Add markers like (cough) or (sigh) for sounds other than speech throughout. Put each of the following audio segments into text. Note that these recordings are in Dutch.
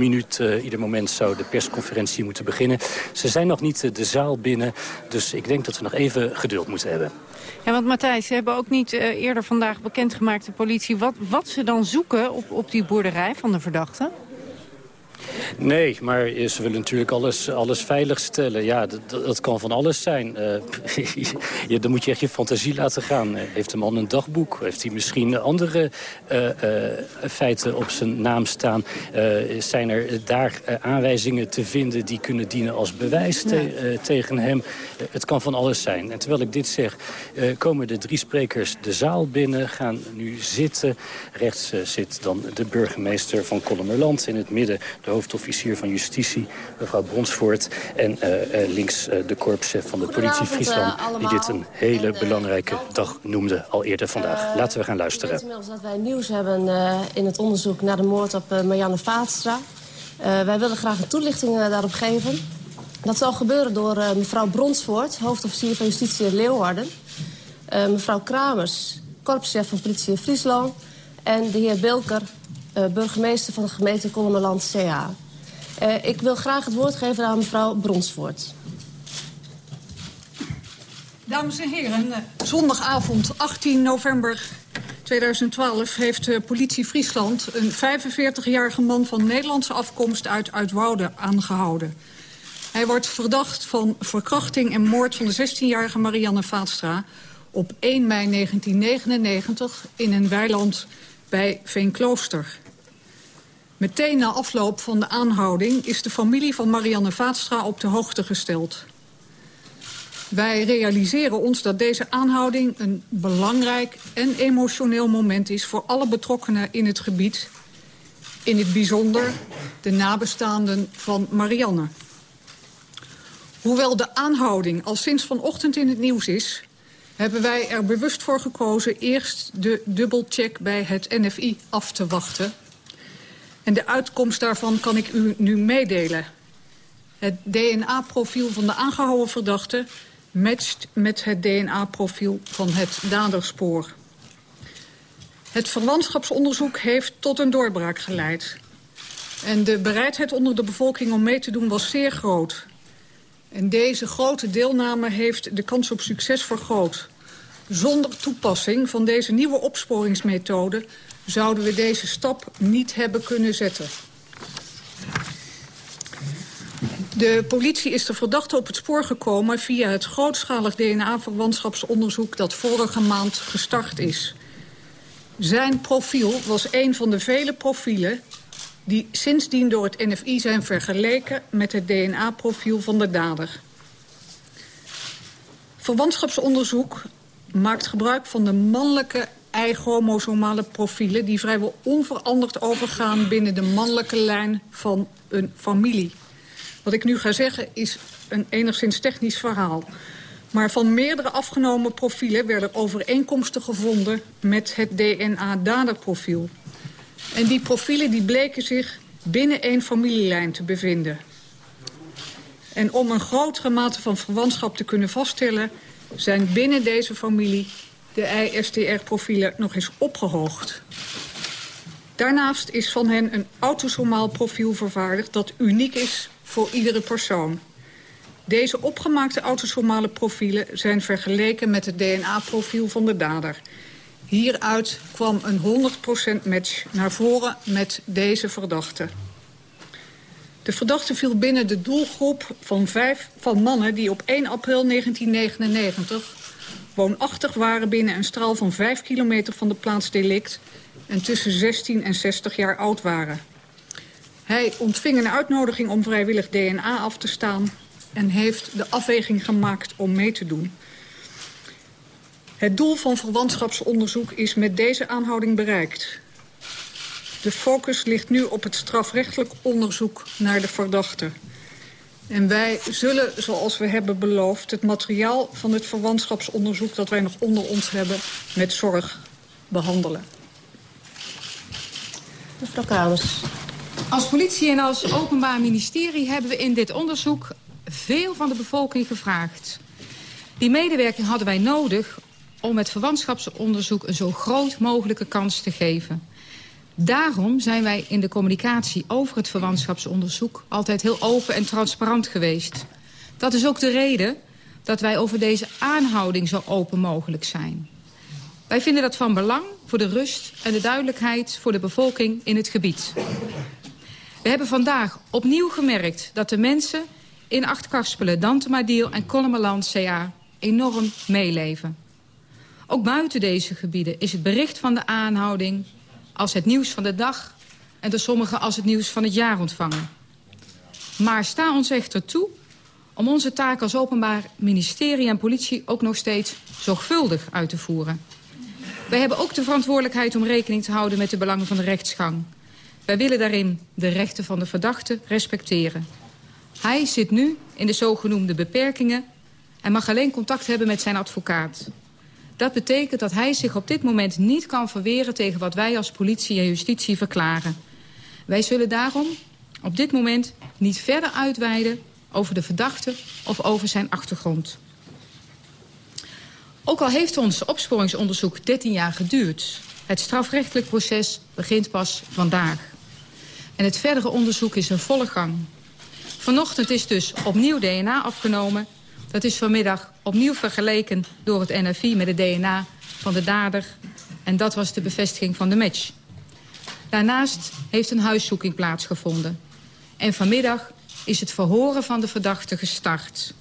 minuut, uh, ieder moment zou de persconferentie moeten beginnen. Ze zijn nog niet de zaal binnen, dus ik denk dat we nog even geduld moeten hebben. Ja, want Matthijs, ze hebben ook niet uh, eerder vandaag bekendgemaakt, de politie... Wat, wat ze dan zoeken op, op die boerderij van de verdachte? Nee, maar ze willen natuurlijk alles, alles veiligstellen. Ja, dat, dat kan van alles zijn. (laughs) Uh, dan moet je echt je fantasie laten gaan. Heeft de man een dagboek? Heeft hij misschien andere uh, uh, feiten op zijn naam staan? zijn er daar aanwijzingen te vinden die kunnen dienen als bewijs te, tegen hem? het kan van alles zijn. En terwijl ik dit zeg, komen de drie sprekers de zaal binnen, gaan nu zitten. Rechts zit dan de burgemeester van Kollemerland. In het midden de hoofdofficier van Justitie, mevrouw Bronsvoort. En uh, uh, links uh, de korpschef van de politie Friesland... die dit een hele belangrijke dag noemde, al eerder vandaag. Laten we gaan luisteren. Ik weet inmiddels dat wij nieuws hebben in het onderzoek naar de moord op Marianne Vaatstra. wij willen graag een toelichting daarop geven. Dat zal gebeuren door mevrouw Bronsvoort, hoofdofficier van Justitie in Leeuwarden. mevrouw Kramers, korpschef van politie Friesland. En de heer Bilker, burgemeester van de gemeente Kollemerland CA. Uh, ik wil graag het woord geven aan mevrouw Bronsvoort. Dames en heren, zondagavond 18 november 2012 heeft de politie Friesland een 45-jarige man van Nederlandse afkomst uit Uitwoude aangehouden. Hij wordt verdacht van verkrachting en moord van de 16-jarige Marianne Vaatstra op 1 mei 1999 in een weiland bij Veenklooster. Meteen na afloop van de aanhouding is de familie van Marianne Vaatstra op de hoogte gesteld. Wij realiseren ons dat deze aanhouding een belangrijk en emotioneel moment is... voor alle betrokkenen in het gebied. In het bijzonder de nabestaanden van Marianne. Hoewel de aanhouding al sinds vanochtend in het nieuws is... hebben wij er bewust voor gekozen eerst de dubbelcheck bij het NFI af te wachten... En de uitkomst daarvan kan ik u nu meedelen. Het DNA-profiel van de aangehouden verdachte matcht met het DNA-profiel van het daderspoor. Het verwantschapsonderzoek heeft tot een doorbraak geleid. En de bereidheid onder de bevolking om mee te doen was zeer groot. En deze grote deelname heeft de kans op succes vergroot. Zonder toepassing van deze nieuwe opsporingsmethode zouden we deze stap niet hebben kunnen zetten. De politie is de verdachte op het spoor gekomen via het grootschalig DNA-verwantschapsonderzoek dat vorige maand gestart is. Zijn profiel was een van de vele profielen die sindsdien door het NFI zijn vergeleken met het DNA-profiel van de dader. Verwantschapsonderzoek maakt gebruik van de mannelijke Y-chromosomale profielen... die vrijwel onveranderd overgaan binnen de mannelijke lijn van een familie. Wat ik nu ga zeggen is een enigszins technisch verhaal. Maar van meerdere afgenomen profielen werden overeenkomsten gevonden... met het DNA-daderprofiel. En die profielen die bleken zich binnen één familielijn te bevinden. En om een grotere mate van verwantschap te kunnen vaststellen... zijn binnen deze familie de ISTR-profielen nog eens opgehoogd. Daarnaast is van hen een autosomaal profiel vervaardigd... dat uniek is voor iedere persoon. Deze opgemaakte autosomale profielen zijn vergeleken met het DNA-profiel van de dader. Hieruit kwam een 100% match naar voren met deze verdachte. De verdachte viel binnen de doelgroep van, vijf, van mannen die op 1 april 1999 woonachtig waren binnen een straal van 5 kilometer van de plaats delict... en tussen 16 en 60 jaar oud waren. Hij ontving een uitnodiging om vrijwillig DNA af te staan... en heeft de afweging gemaakt om mee te doen. Het doel van verwantschapsonderzoek is met deze aanhouding bereikt. De focus ligt nu op het strafrechtelijk onderzoek naar de verdachte... En wij zullen, zoals we hebben beloofd... het materiaal van het verwantschapsonderzoek dat wij nog onder ons hebben... met zorg behandelen. Mevrouw Kamers. Als politie en als openbaar ministerie hebben we in dit onderzoek... veel van de bevolking gevraagd. Die medewerking hadden wij nodig om het verwantschapsonderzoek... een zo groot mogelijke kans te geven. Daarom zijn wij in de communicatie over het verwantschapsonderzoek... altijd heel open en transparant geweest. Dat is ook de reden dat wij over deze aanhouding zo open mogelijk zijn. Wij vinden dat van belang voor de rust en de duidelijkheid voor de bevolking in het gebied. We hebben vandaag opnieuw gemerkt dat de mensen in Achtkarspelen, Dantemadiel en Kollemeland CA enorm meeleven. Ook buiten deze gebieden is het bericht van de aanhouding als het nieuws van de dag... en door sommigen als het nieuws van het jaar ontvangen. Maar sta ons echter toe om onze taak als openbaar ministerie en politie... ook nog steeds zorgvuldig uit te voeren. Wij hebben ook de verantwoordelijkheid om rekening te houden met de belangen van de rechtsgang. Wij willen daarin de rechten van de verdachte respecteren. Hij zit nu in de zogenoemde beperkingen en mag alleen contact hebben met zijn advocaat. Dat betekent dat hij zich op dit moment niet kan verweren tegen wat wij als politie en justitie verklaren. Wij zullen daarom op dit moment niet verder uitweiden over de verdachte of over zijn achtergrond. Ook al heeft ons opsporingsonderzoek 13 jaar geduurd... het strafrechtelijk proces begint pas vandaag. En het verdere onderzoek is in volle gang. Vanochtend is dus opnieuw DNA afgenomen. Dat is vanmiddag opnieuw vergeleken door het NFI met het DNA van de dader. En dat was de bevestiging van de match. Daarnaast heeft een huiszoeking plaatsgevonden. En vanmiddag is het verhoren van de verdachte gestart.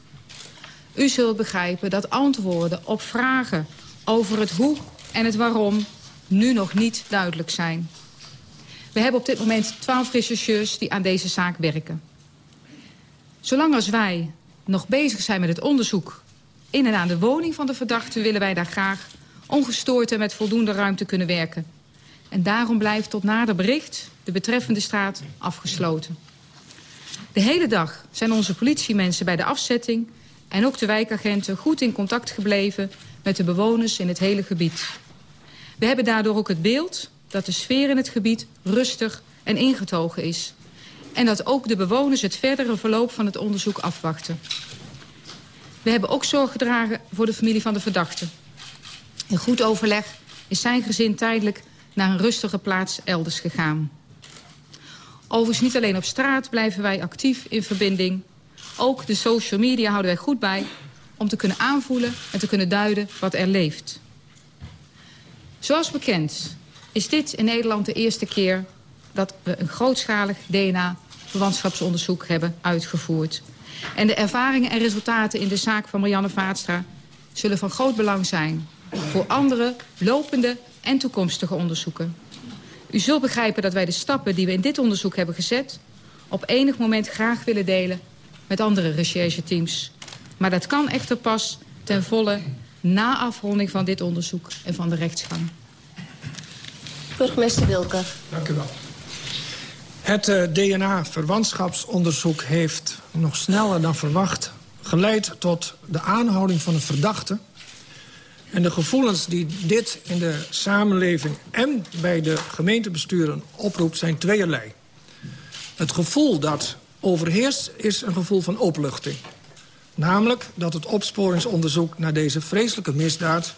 U zult begrijpen dat antwoorden op vragen over het hoe en het waarom nu nog niet duidelijk zijn. We hebben op dit moment twaalf rechercheurs die aan deze zaak werken. Zolang als wij nog bezig zijn met het onderzoek in en aan de woning van de verdachte... willen wij daar graag ongestoord en met voldoende ruimte kunnen werken. En daarom blijft tot nader bericht de betreffende straat afgesloten. De hele dag zijn onze politiemensen bij de afzetting... en ook de wijkagenten goed in contact gebleven met de bewoners in het hele gebied. We hebben daardoor ook het beeld dat de sfeer in het gebied rustig en ingetogen is. En dat ook de bewoners het verdere verloop van het onderzoek afwachten. We hebben ook zorg gedragen voor de familie van de verdachte. In goed overleg is zijn gezin tijdelijk naar een rustige plaats elders gegaan. Overigens niet alleen op straat blijven wij actief in verbinding. Ook de social media houden wij goed bij om te kunnen aanvoelen en te kunnen duiden wat er leeft. Zoals bekend is dit in Nederland de eerste keer dat we een grootschalig DNA-verwantschapsonderzoek hebben uitgevoerd. En de ervaringen en resultaten in de zaak van Marianne Vaatstra zullen van groot belang zijn voor andere lopende en toekomstige onderzoeken. U zult begrijpen dat wij de stappen die we in dit onderzoek hebben gezet... op enig moment graag willen delen met andere rechercheteams. Maar dat kan echter pas ten volle na afronding van dit onderzoek en van de rechtsgang. Burgemeester Wilke. Dank u wel. Het uh, DNA-verwantschapsonderzoek heeft nog sneller dan verwacht... geleid tot de aanhouding van een verdachte... En de gevoelens die dit in de samenleving en bij de gemeentebesturen oproept zijn tweeërlei. Het gevoel dat overheerst is een gevoel van opluchting. Namelijk dat het opsporingsonderzoek naar deze vreselijke misdaad...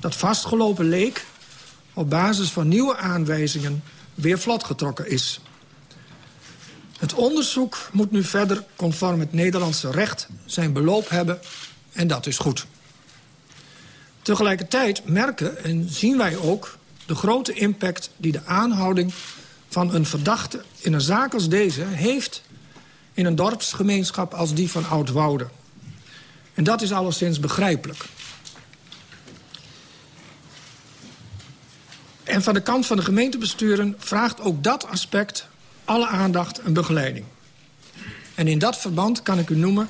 dat vastgelopen leek op basis van nieuwe aanwijzingen weer vlotgetrokken is. Het onderzoek moet nu verder conform het Nederlandse recht zijn beloop hebben en dat is goed. Tegelijkertijd merken en zien wij ook de grote impact die de aanhouding van een verdachte in een zaak als deze heeft in een dorpsgemeenschap als die van Oud-Woude. En dat is alleszins begrijpelijk. En van de kant van de gemeentebesturen vraagt ook dat aspect alle aandacht en begeleiding. En in dat verband kan ik u noemen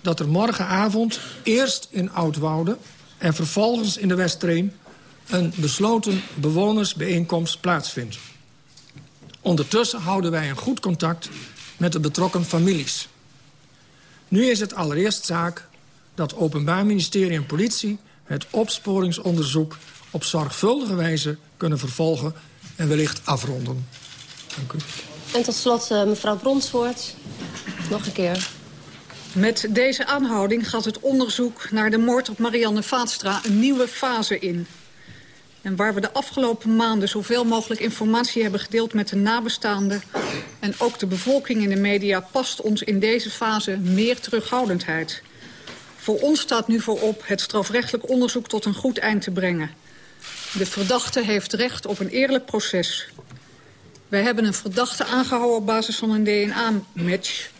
dat er morgenavond eerst in Oudwoude... en vervolgens in de Westreen een besloten bewonersbijeenkomst plaatsvindt. Ondertussen houden wij een goed contact met de betrokken families. Nu is het allereerst zaak dat Openbaar Ministerie en Politie... het opsporingsonderzoek op zorgvuldige wijze kunnen vervolgen en wellicht afronden. Dank u. En tot slot uh, mevrouw Bronsvoort. Nog een keer. Met deze aanhouding gaat het onderzoek naar de moord op Marianne Vaatstra een nieuwe fase in. En waar we de afgelopen maanden zoveel mogelijk informatie hebben gedeeld met de nabestaanden... en ook de bevolking in de media past ons in deze fase meer terughoudendheid. Voor ons staat nu voorop het strafrechtelijk onderzoek tot een goed eind te brengen. De verdachte heeft recht op een eerlijk proces. Wij hebben een verdachte aangehouden op basis van een DNA-match...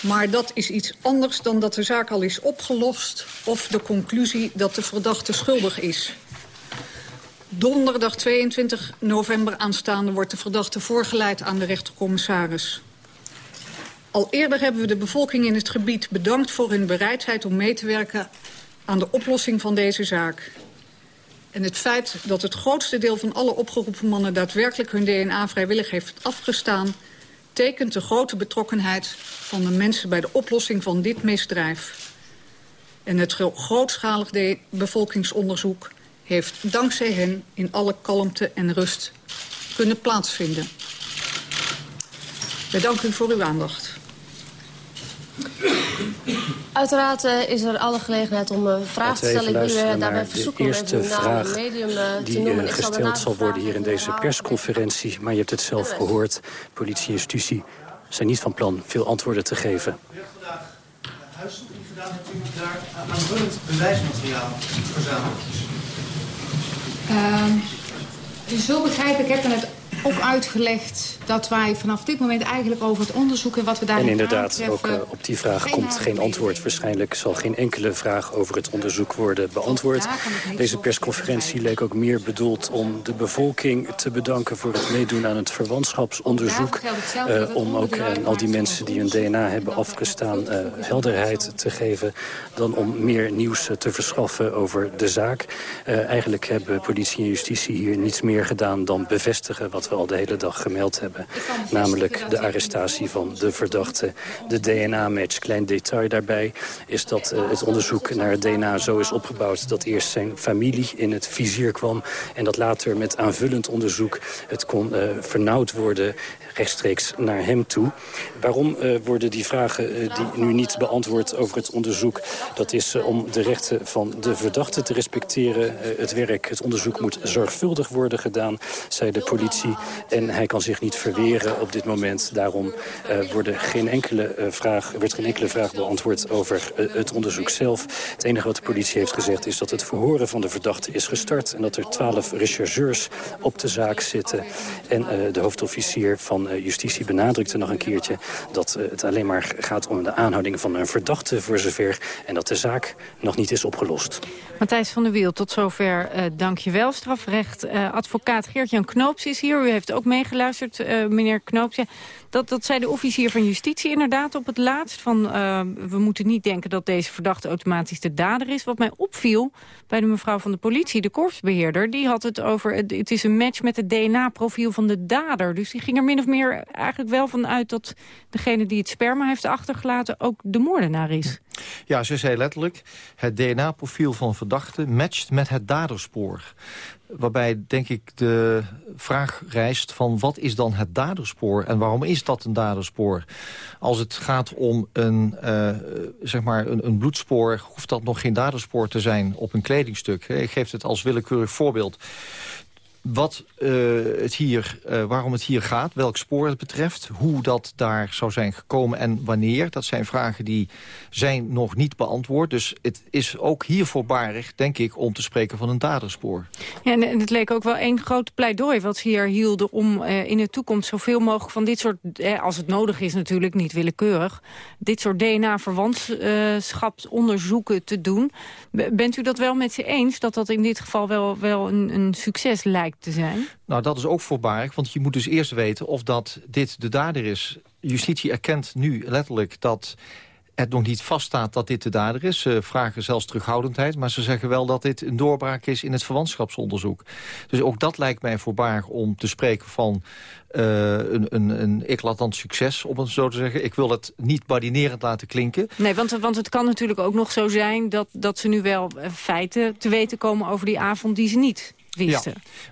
Maar dat is iets anders dan dat de zaak al is opgelost... of de conclusie dat de verdachte schuldig is. Donderdag 22 november aanstaande wordt de verdachte voorgeleid aan de rechtercommissaris. Al eerder hebben we de bevolking in het gebied bedankt voor hun bereidheid om mee te werken aan de oplossing van deze zaak. En het feit dat het grootste deel van alle opgeroepen mannen daadwerkelijk hun DNA vrijwillig heeft afgestaan, tekent de grote betrokkenheid van de mensen bij de oplossing van dit misdrijf. En het grootschalig bevolkingsonderzoek heeft dankzij hen in alle kalmte en rust kunnen plaatsvinden. Danken u voor uw aandacht. Uiteraard uh, is er alle gelegenheid om uh, vragen te stellen. Ik wil uh, daarbij verzoeken om even een naam medium te noemen. Die gesteld zal worden hier in deze persconferentie. Maar je hebt het zelf gehoord. Politie en justitie zijn niet van plan veel antwoorden te geven. Huiszoeking gedaan, hebt u daar aanvullend bewijsmateriaal verzameld? Uh, zo begrijp ik, heb het ook uitgelegd dat wij vanaf dit moment eigenlijk over het onderzoeken wat we daar En inderdaad, ook uh, op die vraag komt geen antwoord. Waarschijnlijk zal geen enkele vraag over het onderzoek worden beantwoord. Deze persconferentie leek ook meer bedoeld om de bevolking te bedanken... voor het meedoen aan het verwantschapsonderzoek. Uh, om ook uh, al die mensen die hun DNA hebben afgestaan helderheid te geven... dan om meer nieuws te verschaffen over de zaak. eigenlijk hebben politie en justitie hier niets meer gedaan dan bevestigen... wat we al de hele dag gemeld hebben. Namelijk de arrestatie van de verdachte, de DNA-match. Klein detail daarbij is dat uh, het onderzoek naar het DNA zo is opgebouwd... dat eerst zijn familie in het vizier kwam... en dat later met aanvullend onderzoek het kon uh, vernauwd worden rechtstreeks naar hem toe. Waarom uh, worden die vragen uh, die nu niet beantwoord over het onderzoek? Dat is uh, om de rechten van de verdachte te respecteren. het werk, het onderzoek moet zorgvuldig worden gedaan, zei de politie. En hij kan zich niet verweren op dit moment. Daarom worden geen enkele, vraag, werd geen enkele vraag beantwoord over het onderzoek zelf. Het enige wat de politie heeft gezegd is dat het verhoren van de verdachte is gestart... en dat er twaalf rechercheurs op de zaak zitten. En de hoofdofficier van Justitie benadrukte nog een keertje... dat het alleen maar gaat om de aanhouding van een verdachte voor zover... en dat de zaak nog niet is opgelost. Matthijs van der Wiel, tot zover uh, dank je wel. Strafrecht, uh, advocaat Geert-Jan Knoops is hier. U heeft ook meegeluisterd, uh, meneer Knoops. Ja, dat, dat zei de officier van justitie inderdaad op het laatst. Van, uh, we moeten niet denken dat deze verdachte automatisch de dader is. Wat mij opviel bij de mevrouw van de politie, de korpsbeheerder... die had het over, het is een match met het DNA-profiel van de dader. Dus die ging er min of meer eigenlijk wel van uit... dat degene die het sperma heeft achtergelaten ook de moordenaar is. Ja, ze zei letterlijk, het DNA-profiel van verdachte matcht met het daderspoor. Waarbij, denk ik, de vraag rijst van wat is dan het daderspoor... en waarom is dat een daderspoor? Als het gaat om een, uh, zeg maar een, een, bloedspoor... hoeft dat nog geen daderspoor te zijn op een kledingstuk. Ik geef het als willekeurig voorbeeld wat, uh, het hier, uh, waarom het hier gaat, welk spoor het betreft... hoe dat daar zou zijn gekomen en wanneer. Dat zijn vragen die zijn nog niet beantwoord. Dus het is ook hier voorbarig, denk ik, om te spreken van een daderspoor. Ja, en het leek ook wel één groot pleidooi wat ze hier hielden... om uh, in de toekomst zoveel mogelijk van dit soort... als het nodig is natuurlijk, niet willekeurig... dit soort DNA-verwantschapsonderzoeken te doen. Bent u dat wel met ze eens, dat dat in dit geval wel, wel een, een succes lijkt? Te zijn? Nou, dat is ook voorbarig, want je moet dus eerst weten of dat dit de dader is. Justitie erkent nu letterlijk dat het nog niet vaststaat dat dit de dader is. Ze vragen zelfs terughoudendheid, maar ze zeggen wel dat dit een doorbraak is in het verwantschapsonderzoek. Dus ook dat lijkt mij voorbarig om te spreken van uh, een, een, een eclatant succes, om het zo te zeggen. Ik wil het niet badinerend laten klinken. Nee, want, want het kan natuurlijk ook nog zo zijn dat, dat ze nu wel eh, feiten te weten komen over die avond die ze niet ja.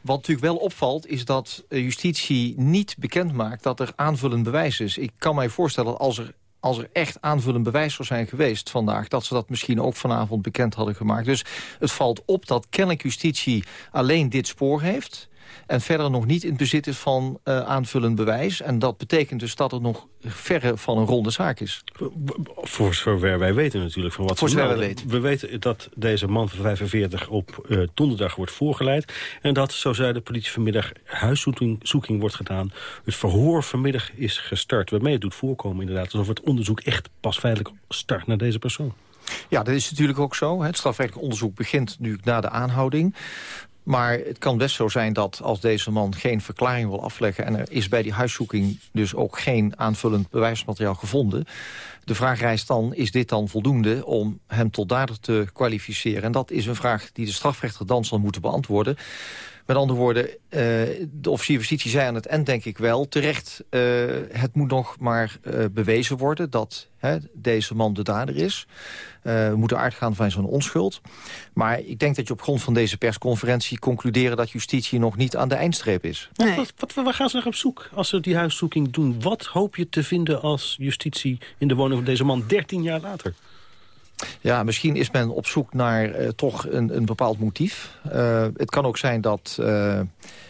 Wat natuurlijk wel opvalt is dat justitie niet bekend maakt dat er aanvullend bewijs is. Ik kan mij voorstellen dat als er als er echt aanvullend bewijs zou zijn geweest vandaag... dat ze dat misschien ook vanavond bekend hadden gemaakt. Dus het valt op dat kennelijk justitie alleen dit spoor heeft en verder nog niet in bezit is van uh, aanvullend bewijs. En dat betekent dus dat het nog verre van een ronde zaak is. Voor zover wij weten natuurlijk van wat voor zover wij weten. We weten dat deze man van 45 op uh, donderdag wordt voorgeleid. En dat, zo zei de politie vanmiddag, huiszoeking wordt gedaan. Het verhoor vanmiddag is gestart. Waarmee het doet voorkomen inderdaad alsof het onderzoek echt pas feitelijk start naar deze persoon. Ja, dat is natuurlijk ook zo. Het strafrechtelijk onderzoek begint nu na de aanhouding. Maar het kan best zo zijn dat als deze man geen verklaring wil afleggen... en er is bij die huiszoeking dus ook geen aanvullend bewijsmateriaal gevonden... de vraag rijst dan, is dit dan voldoende om hem tot dader te kwalificeren? En dat is een vraag die de strafrechter dan zal moeten beantwoorden. Met andere woorden, uh, de officier van justitie zei aan het eind denk ik wel... terecht, uh, het moet nog maar uh, bewezen worden dat hè, deze man de dader is. we moeten uitgaan van zijn onschuld. Maar ik denk dat je op grond van deze persconferentie concluderen... dat justitie nog niet aan de eindstreep is. Nee. Wat, wat, waar gaan ze naar op zoek als ze die huiszoeking doen? Wat hoop je te vinden als justitie in de woning van deze man 13 jaar later? Ja, misschien is men op zoek naar uh, toch een, een bepaald motief. Uh, het kan ook zijn dat, uh,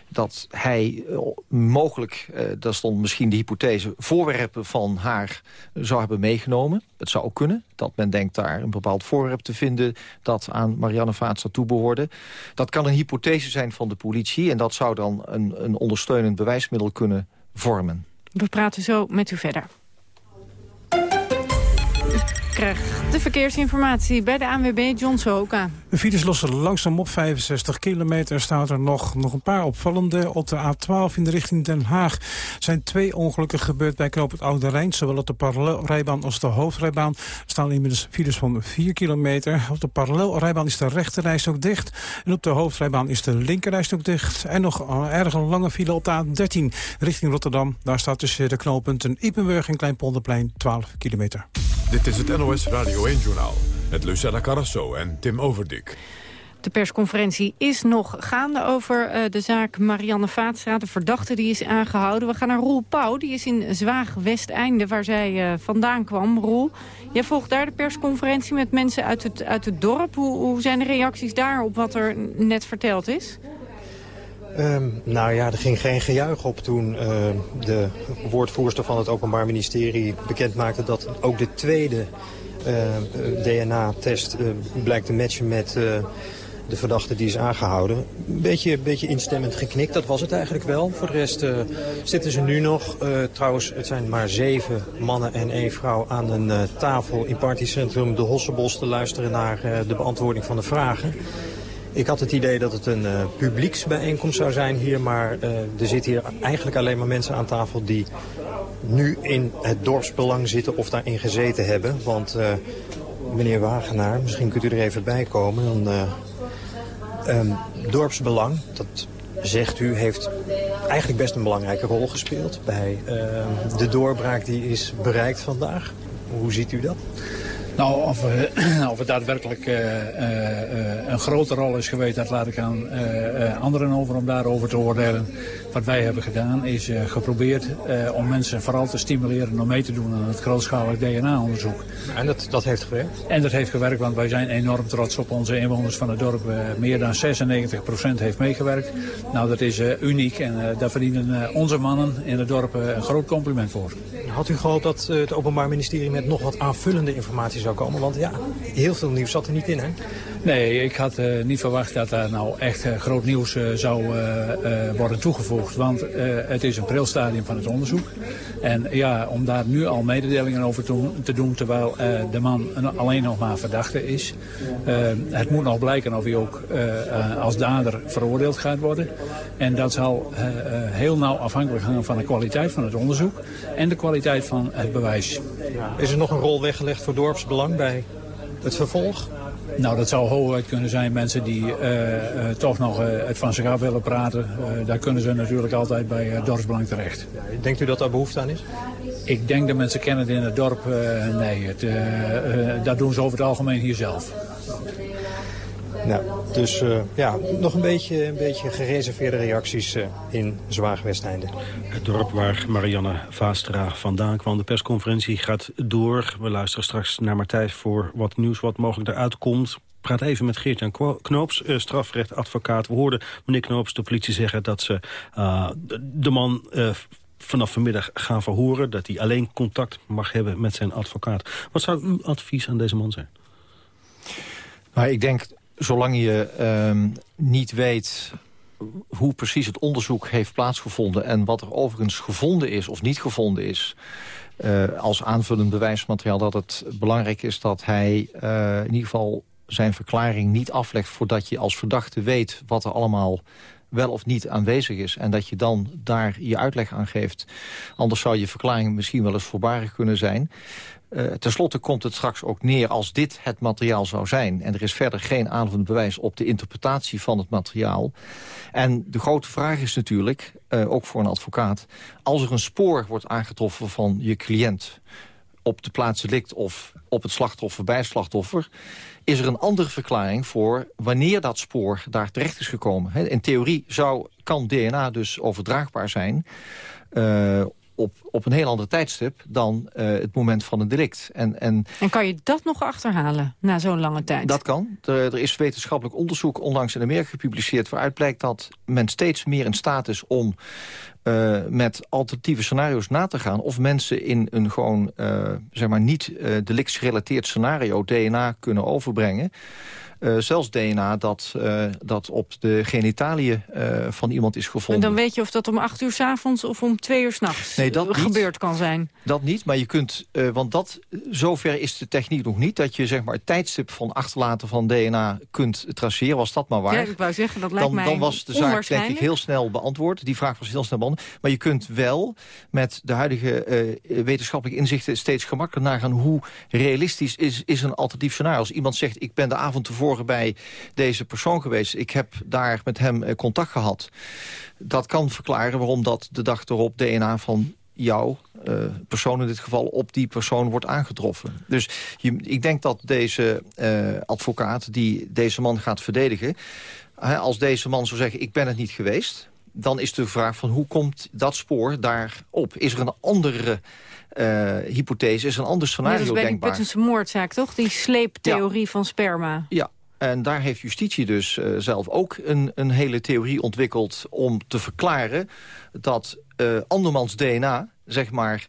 dat hij mogelijk, daar stond misschien de hypothese... voorwerpen van haar zou hebben meegenomen. Het zou ook kunnen dat men denkt daar een bepaald voorwerp te vinden... dat aan Marianne Vaatsa toebehoorde. Dat kan een hypothese zijn van de politie... en dat zou dan een, een ondersteunend bewijsmiddel kunnen vormen. We praten zo met u verder krijgt de verkeersinformatie bij de ANWB John Sohoka. De files lossen langzaam op 65 kilometer. Staat er nog, nog een paar opvallende. Op de A12 in de richting Den Haag zijn twee ongelukken gebeurd bij Knoop het Oude Rijn. Zowel op de parallelrijbaan als de hoofdrijbaan staan inmiddels files van 4 kilometer. Op de parallelrijbaan is de rechterreis ook dicht. En op de hoofdrijbaan is de linkerreis ook dicht. En nog een erg lange file op de A13 richting Rotterdam. Daar staat tussen de knooppunten Ipenburg en Kleinpolderplein 12 kilometer. Dit is het NOS Radio 1-journaal met Lucella Carrasso en Tim Overdik. De persconferentie is nog gaande over uh, de zaak Marianne Vaatstra. De verdachte die is aangehouden. We gaan naar Roel Pauw. Die is in Zwaag Westeinde, waar zij uh, vandaan kwam. Roel, jij volgt daar de persconferentie met mensen uit het, uit het dorp. Hoe, hoe zijn de reacties daar op wat er net verteld is? Um, nou ja, er ging geen gejuich op toen uh, de woordvoerster van het Openbaar Ministerie bekend maakte dat ook de tweede uh, DNA-test uh, blijkt te matchen met de verdachte die is aangehouden. Een beetje, beetje instemmend geknikt, dat was het eigenlijk wel. Voor de rest zitten ze nu nog, trouwens het zijn maar zeven mannen en één vrouw aan een tafel in partycentrum De Hossebos te luisteren naar de beantwoording van de vragen. Ik had het idee dat het een uh, publieksbijeenkomst zou zijn hier, maar uh, er zitten hier eigenlijk alleen maar mensen aan tafel die nu in het dorpsbelang zitten of daarin gezeten hebben. Want uh, meneer Wagenaar, misschien kunt u er even bij komen. Dan, um, dorpsbelang, dat zegt u, heeft eigenlijk best een belangrijke rol gespeeld bij ehm, de doorbraak die is bereikt vandaag. Hoe ziet u dat? Nou, of, uh, (clears throat) of het daadwerkelijk uh, uh, een grote rol is geweest, dat laat ik aan anderen over om daarover te oordelen. Wat wij hebben gedaan is geprobeerd om mensen vooral te stimuleren om mee te doen aan het grootschalig DNA-onderzoek. En dat, dat heeft gewerkt? En dat heeft gewerkt, want wij zijn enorm trots op onze inwoners van het dorp. meer dan 96% heeft meegewerkt. Nou, dat is uniek en daar verdienen onze mannen in het dorp een groot compliment voor. Had u gehoopt dat het Openbaar Ministerie met nog wat aanvullende informatie zou komen? Want ja, heel veel nieuws zat er niet in, hè? Nee, ik had uh, niet verwacht dat daar nou echt uh, groot nieuws uh, zou worden toegevoegd. Want het is een prilstadium van het onderzoek. En ja, om daar nu al mededelingen over te, doen, terwijl de man alleen nog maar verdachte is. het moet nog blijken of hij ook als dader veroordeeld gaat worden. En dat zal heel nauw afhankelijk hangen van de kwaliteit van het onderzoek en de kwaliteit van het bewijs. Is er nog een rol weggelegd voor dorpsbelang bij het vervolg? Nou, dat zou hooguit kunnen zijn mensen die uh, uh, toch nog uh, het van zich af willen praten. daar kunnen ze natuurlijk altijd bij dorpsbelang terecht. Denkt u dat daar behoefte aan is? Ik denk dat mensen kennen het in het dorp. nee, het, dat doen ze over het algemeen hier zelf. Nou, dus uh, ja, nog een beetje, een beetje gereserveerde reacties uh, in Zwaag-Westeinde. Het dorp waar Marianne Vaastra vandaan kwam. De persconferentie gaat door. We luisteren straks naar Martijn voor wat nieuws wat mogelijk eruit komt praat even met Geert-Jan Knoops, uh, strafrechtadvocaat. We hoorden meneer Knoops de politie zeggen dat ze uh, de man uh, vanaf vanmiddag gaan verhoren... dat hij alleen contact mag hebben met zijn advocaat. Wat zou uw advies aan deze man zijn? Maar ik denk, zolang je uh, niet weet hoe precies het onderzoek heeft plaatsgevonden... en wat er overigens gevonden is of niet gevonden is... Uh, als aanvullend bewijsmateriaal dat het belangrijk is dat hij uh, in ieder geval zijn verklaring niet aflegt... voordat je als verdachte weet wat er allemaal wel of niet aanwezig is... en dat je dan daar je uitleg aan geeft. Anders zou je verklaring misschien wel eens voorbarig kunnen zijn. Uh, ten slotte komt het straks ook neer als dit het materiaal zou zijn... en er is verder geen aanvullend bewijs op de interpretatie van het materiaal. En de grote vraag is natuurlijk, uh, ook voor een advocaat... als er een spoor wordt aangetroffen van je cliënt op de plaats delict of op het slachtoffer bij slachtoffer... is er een andere verklaring voor wanneer dat spoor daar terecht is gekomen. In theorie zou, kan DNA dus overdraagbaar zijn... Uh, op, op een heel ander tijdstip dan uh, het moment van een delict. En, en, en kan je dat nog achterhalen na zo'n lange tijd? Dat kan. Er, er, is wetenschappelijk onderzoek onlangs in Amerika gepubliceerd... waaruit blijkt dat men steeds meer in staat is om uh, met alternatieve scenario's na te gaan... of mensen in een gewoon, uh, zeg maar, niet uh, delictsgerelateerd scenario DNA kunnen overbrengen... Zelfs DNA dat, dat op de genitaliën van iemand is gevonden. En dan weet je of dat om acht uur s avonds of om twee uur s'nachts nee, gebeurd niet. kan zijn? Dat niet, maar je kunt, want dat, zover is de techniek nog niet... dat je zeg maar, het tijdstip van achterlaten van DNA kunt traceren. Was dat maar waar? Ja, ik wou zeggen, dat lijkt dan, mij Dan was de zaak denk ik heel snel beantwoord. Die vraag was heel snel beantwoord. Maar je kunt wel met de huidige wetenschappelijke inzichten... steeds gemakkelijker nagaan hoe realistisch is, is een alternatief scenario. Als iemand zegt, ik ben de avond tevoren bij deze persoon geweest. Ik heb daar met hem eh, contact gehad. Dat kan verklaren waarom dat de dag erop DNA van jou, uh, persoon in dit geval, op die persoon wordt aangetroffen. Dus ik denk dat deze advocaat die deze man gaat verdedigen... Hè, als deze man zou zeggen, ik ben het niet geweest... dan is de vraag van hoe komt dat spoor daarop? Is er een andere uh, hypothese, is een ander scenario denkbaar? Dat is bij die Puttense moordzaak, toch? Die sleeptheorie ja. van sperma. Ja, en daar heeft justitie dus uh, zelf ook een, een hele theorie ontwikkeld... om te verklaren dat uh, andermans DNA, zeg maar...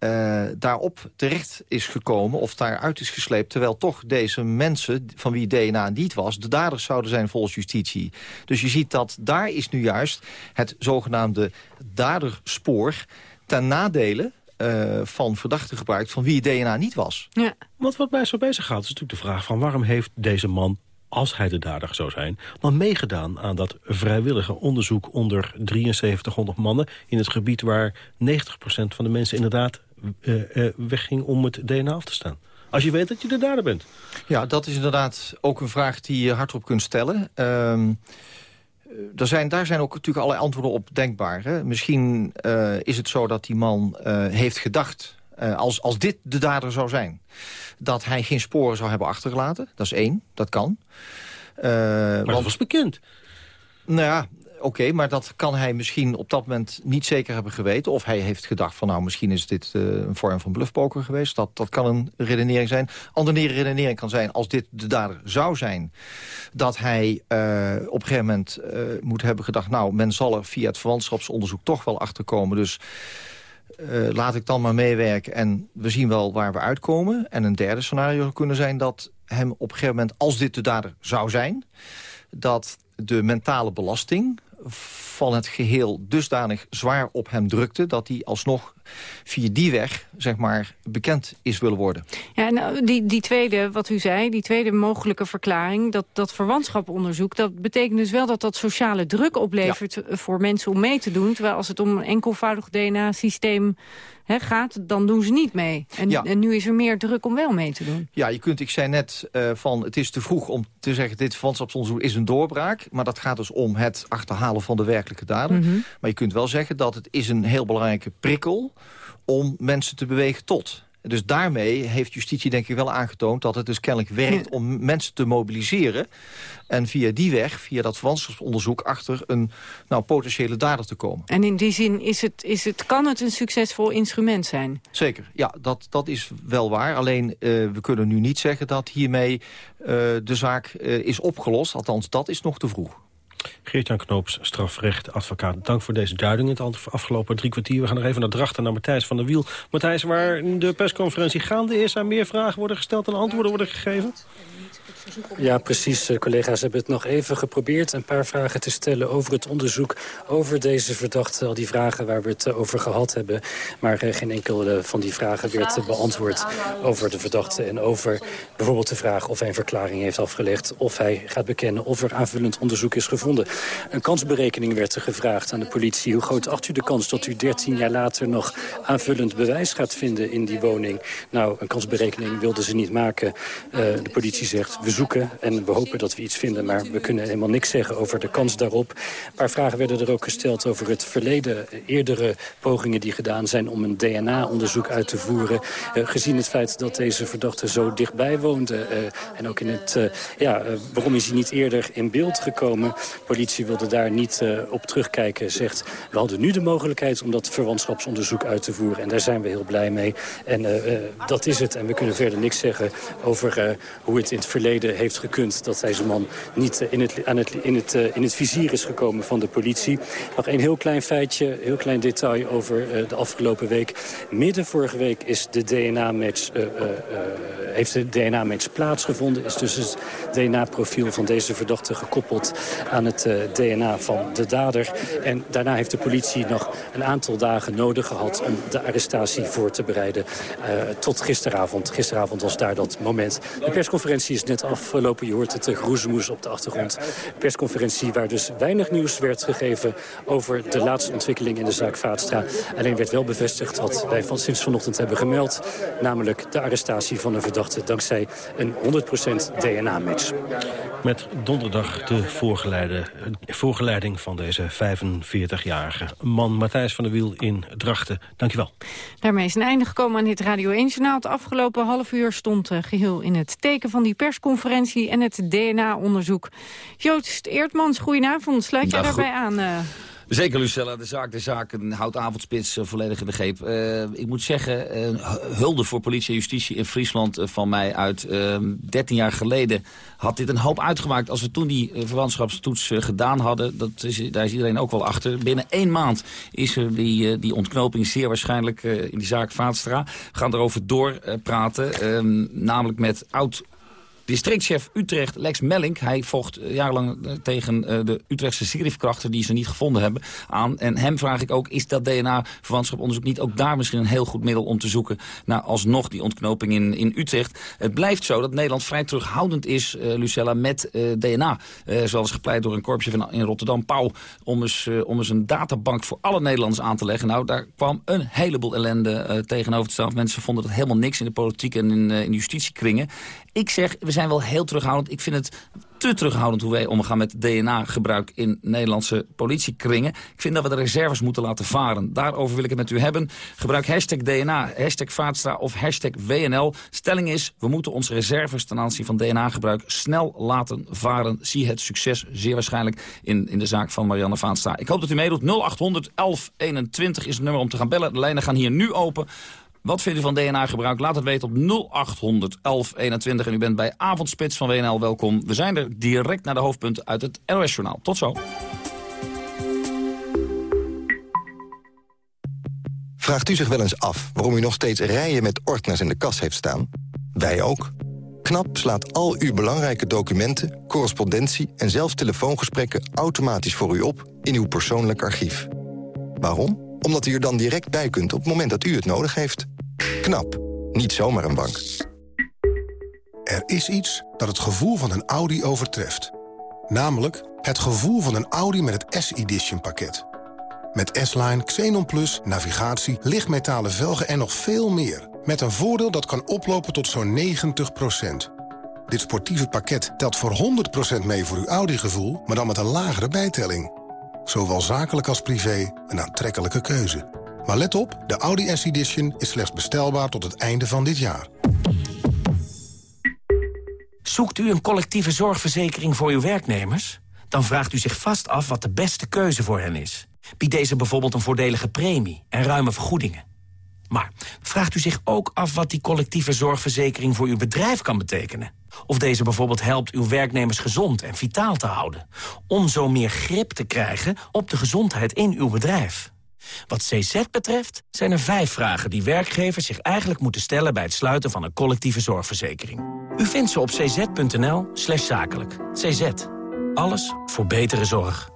Uh, daarop terecht is gekomen of daaruit is gesleept... terwijl toch deze mensen, van wie DNA niet was... de daders zouden zijn volgens justitie. Dus je ziet dat daar is nu juist het zogenaamde daderspoor... ten nadele uh, van verdachten gebruikt van wie DNA niet was. Ja. Want wat mij zo bezig gaat is natuurlijk de vraag van... waarom heeft deze man als hij de dader zou zijn... dan meegedaan aan dat vrijwillige onderzoek onder 7300 mannen... in het gebied waar 90% van de mensen inderdaad wegging om het DNA af te staan. Als je weet dat je de dader bent. Ja, dat is inderdaad ook een vraag die je hardop kunt stellen. Uh, er zijn, daar zijn ook natuurlijk allerlei antwoorden op denkbaar. Hè? Misschien uh, is het zo dat die man uh, heeft gedacht... Uh, als, als dit de dader zou zijn... dat hij geen sporen zou hebben achtergelaten. Dat is één, dat kan. maar want, dat was bekend. Nou ja, oké, maar dat kan hij misschien op dat moment niet zeker hebben geweten. Of hij heeft gedacht van nou, misschien is dit uh, een vorm van bluffpoker geweest. Dat, dat kan een redenering zijn. Andere redenering kan zijn, als dit de dader zou zijn... dat hij uh, op een gegeven moment uh, moet hebben gedacht... nou, men zal er via het verwantschapsonderzoek toch wel achterkomen. Dus laat ik dan maar meewerken en we zien wel waar we uitkomen. En een derde scenario zou kunnen zijn dat hem op een gegeven moment... als dit de dader zou zijn, dat de mentale belasting van het geheel dusdanig zwaar op hem drukte... dat hij alsnog via die weg, zeg maar, bekend is willen worden. Ja, nou, die, die tweede, wat u zei, die tweede mogelijke verklaring... dat, dat verwantschaponderzoek, dat betekent dus wel dat dat sociale druk oplevert... voor mensen om mee te doen. Terwijl als het om een enkelvoudig DNA-systeem gaat, dan doen ze niet mee. En, en, nu is er meer druk om wel mee te doen. Ja, je kunt, ik zei net uh, van het is te vroeg om te zeggen... dit verwantschapsonderzoek is een doorbraak. Maar dat gaat dus om het achterhalen van de werkelijke dader. Mm -hmm. Maar je kunt wel zeggen dat het is een heel belangrijke prikkel... om mensen te bewegen tot. Dus daarmee heeft justitie denk ik wel aangetoond... dat het dus kennelijk werkt om mensen te mobiliseren... en via die weg, via dat verwantschapsonderzoek... achter een nou, potentiële dader te komen. En in die zin is het, is het, kan het een succesvol instrument zijn? Zeker, ja, dat, dat is wel waar. Alleen, uh, we kunnen nu niet zeggen dat hiermee uh, de zaak uh, is opgelost. Althans, dat is nog te vroeg. Geert-Jan Knoops, strafrecht, advocaat. Dank voor deze duiding het afgelopen drie kwartier. We gaan nog even naar Drachten, naar Matthijs van der Wiel. Matthijs, waar de persconferentie gaande is... aan meer vragen worden gesteld en antwoorden worden gegeven? Ja, precies. Eh, collega's hebben het nog even geprobeerd... een paar vragen te stellen over het onderzoek... over deze verdachte, al die vragen waar we het eh, over gehad hebben. Maar eh, geen enkele van die vragen werd beantwoord over de verdachte... en over bijvoorbeeld de vraag of hij een verklaring heeft afgelegd... of hij gaat bekennen of er aanvullend onderzoek is gevonden. Een kansberekening werd er gevraagd aan de politie. Hoe groot acht u de kans dat u 13 jaar later nog aanvullend bewijs gaat vinden in die woning? Nou, een kansberekening wilden ze niet maken. De politie zegt, we en we hopen dat we iets vinden... maar we kunnen helemaal niks zeggen over de kans daarop. Een paar vragen werden er ook gesteld over het verleden. Eerdere pogingen die gedaan zijn om een DNA-onderzoek uit te voeren. Uh, gezien het feit dat deze verdachte zo dichtbij woonde... Uh, en ook in het... ja, waarom is hij niet eerder in beeld gekomen? Politie wilde daar niet op terugkijken. Zegt, we hadden nu de mogelijkheid om dat verwantschapsonderzoek uit te voeren. En daar zijn we heel blij mee. En dat is het. En we kunnen verder niks zeggen over hoe het in het verleden heeft gekund... dat deze man niet in het, aan het, in, het, in het vizier is gekomen van de politie. Nog een heel klein feitje, heel klein detail over de afgelopen week. Midden vorige week is de DNA-match... Heeft de DNA-match plaatsgevonden. Is dus het DNA-profiel van deze verdachte gekoppeld aan het DNA van de dader. En daarna heeft de politie nog een aantal dagen nodig gehad... om de arrestatie voor te bereiden tot gisteravond. Gisteravond was daar dat moment. De persconferentie is net afgelopen. Je hoort het groezemoes op de achtergrond. Persconferentie waar dus weinig nieuws werd gegeven... over de laatste ontwikkeling in de zaak Vaatstra. Alleen werd wel bevestigd wat wij van sinds vanochtend hebben gemeld. Namelijk de arrestatie van een verdachte dankzij een 100% DNA-match. Met donderdag de voorgeleiding van deze 45-jarige man Matthijs van der Wiel in Drachten. Dankjewel. Daarmee is een einde gekomen aan dit Radio 1-journaal. Het afgelopen half uur stond uh, geheel in het teken van die persconferentie en het DNA-onderzoek. Joost Eertmans, goedenavond. Sluit jij daarbij aan? Uh... Zeker, Lucella. De zaak, de zaak houdt avondspits uh, volledig in de greep. Uh, ik moet zeggen, uh, hulde voor politie en justitie in Friesland van mij uit. 13 jaar geleden had dit een hoop uitgemaakt. Als we toen die verwantschapstoets gedaan hadden, dat is, daar is iedereen ook wel achter. Binnen één maand is er die, die ontknoping zeer waarschijnlijk in die zaak Vaatstra. We gaan erover doorpraten, ehm, namelijk met oud Districtchef Utrecht, Lex Mellink, hij vocht eh, jarenlang eh, tegen uh, de Utrechtse seriefkrachten die ze niet gevonden hebben aan. En hem vraag ik ook, is dat DNA-verwantschaponderzoek niet ook daar misschien een heel goed middel om te zoeken naar alsnog die ontknoping in, in Utrecht? Het blijft zo dat Nederland vrij terughoudend is, Lucella, met DNA. zoals gepleit door een korpsje van, in Rotterdam, Pauw, om eens, om eens een databank voor alle Nederlanders aan te leggen. Nou, daar kwam een heleboel ellende tegenover te staan. Mensen vonden dat helemaal niks in de politiek en in, in justitiekringen. Ik zeg, zijn wel heel terughoudend. Ik vind het te terughoudend hoe wij omgaan met DNA-gebruik in Nederlandse politiekringen. Ik vind dat we de reserves moeten laten varen. Daarover wil ik het met u hebben. Gebruik hashtag DNA, hashtag Vaatstra of hashtag WNL. Stelling is, we moeten onze reserves ten aanzien van DNA-gebruik snel laten varen. Zie het succes zeer waarschijnlijk in, in de zaak van Marianne Vaatstra. Ik hoop dat u meedoet. 0800 1121 is het nummer om te gaan bellen. De lijnen gaan hier nu open. Wat vindt u van DNA-gebruik? Laat het weten op 0800 1121. En u bent bij Avondspits van WNL welkom. We zijn er direct naar de hoofdpunten uit het NOS-journaal. Tot zo. Vraagt u zich wel eens af waarom u nog steeds rijen met ordners in de kas heeft staan? Wij ook. KNAP slaat al uw belangrijke documenten, correspondentie en zelfs telefoongesprekken automatisch voor u op in uw persoonlijk archief. Waarom? Omdat u er dan direct bij kunt op het moment dat u het nodig heeft. Knap. Niet zomaar een bank. Er is iets dat het gevoel van een Audi overtreft. Namelijk het gevoel van een Audi met het S-Edition pakket. Met S-Line, Xenon Plus, navigatie, lichtmetalen velgen en nog veel meer. Met een voordeel dat kan oplopen tot zo'n 90%. Dit sportieve pakket telt voor 100% mee voor uw Audi-gevoel... maar dan met een lagere bijtelling. Zowel zakelijk als privé, een aantrekkelijke keuze. Maar let op, de Audi S-Edition is slechts bestelbaar tot het einde van dit jaar. Zoekt u een collectieve zorgverzekering voor uw werknemers? Dan vraagt u zich vast af wat de beste keuze voor hen is. Biedt deze bijvoorbeeld een voordelige premie en ruime vergoedingen? Maar vraagt u zich ook af wat die collectieve zorgverzekering voor uw bedrijf kan betekenen? Of deze bijvoorbeeld helpt uw werknemers gezond en vitaal te houden? Om zo meer grip te krijgen op de gezondheid in uw bedrijf. Wat CZ betreft zijn er vijf vragen die werkgevers zich eigenlijk moeten stellen... bij het sluiten van een collectieve zorgverzekering. U vindt ze op cz.nl slash zakelijk. CZ. Alles voor betere zorg.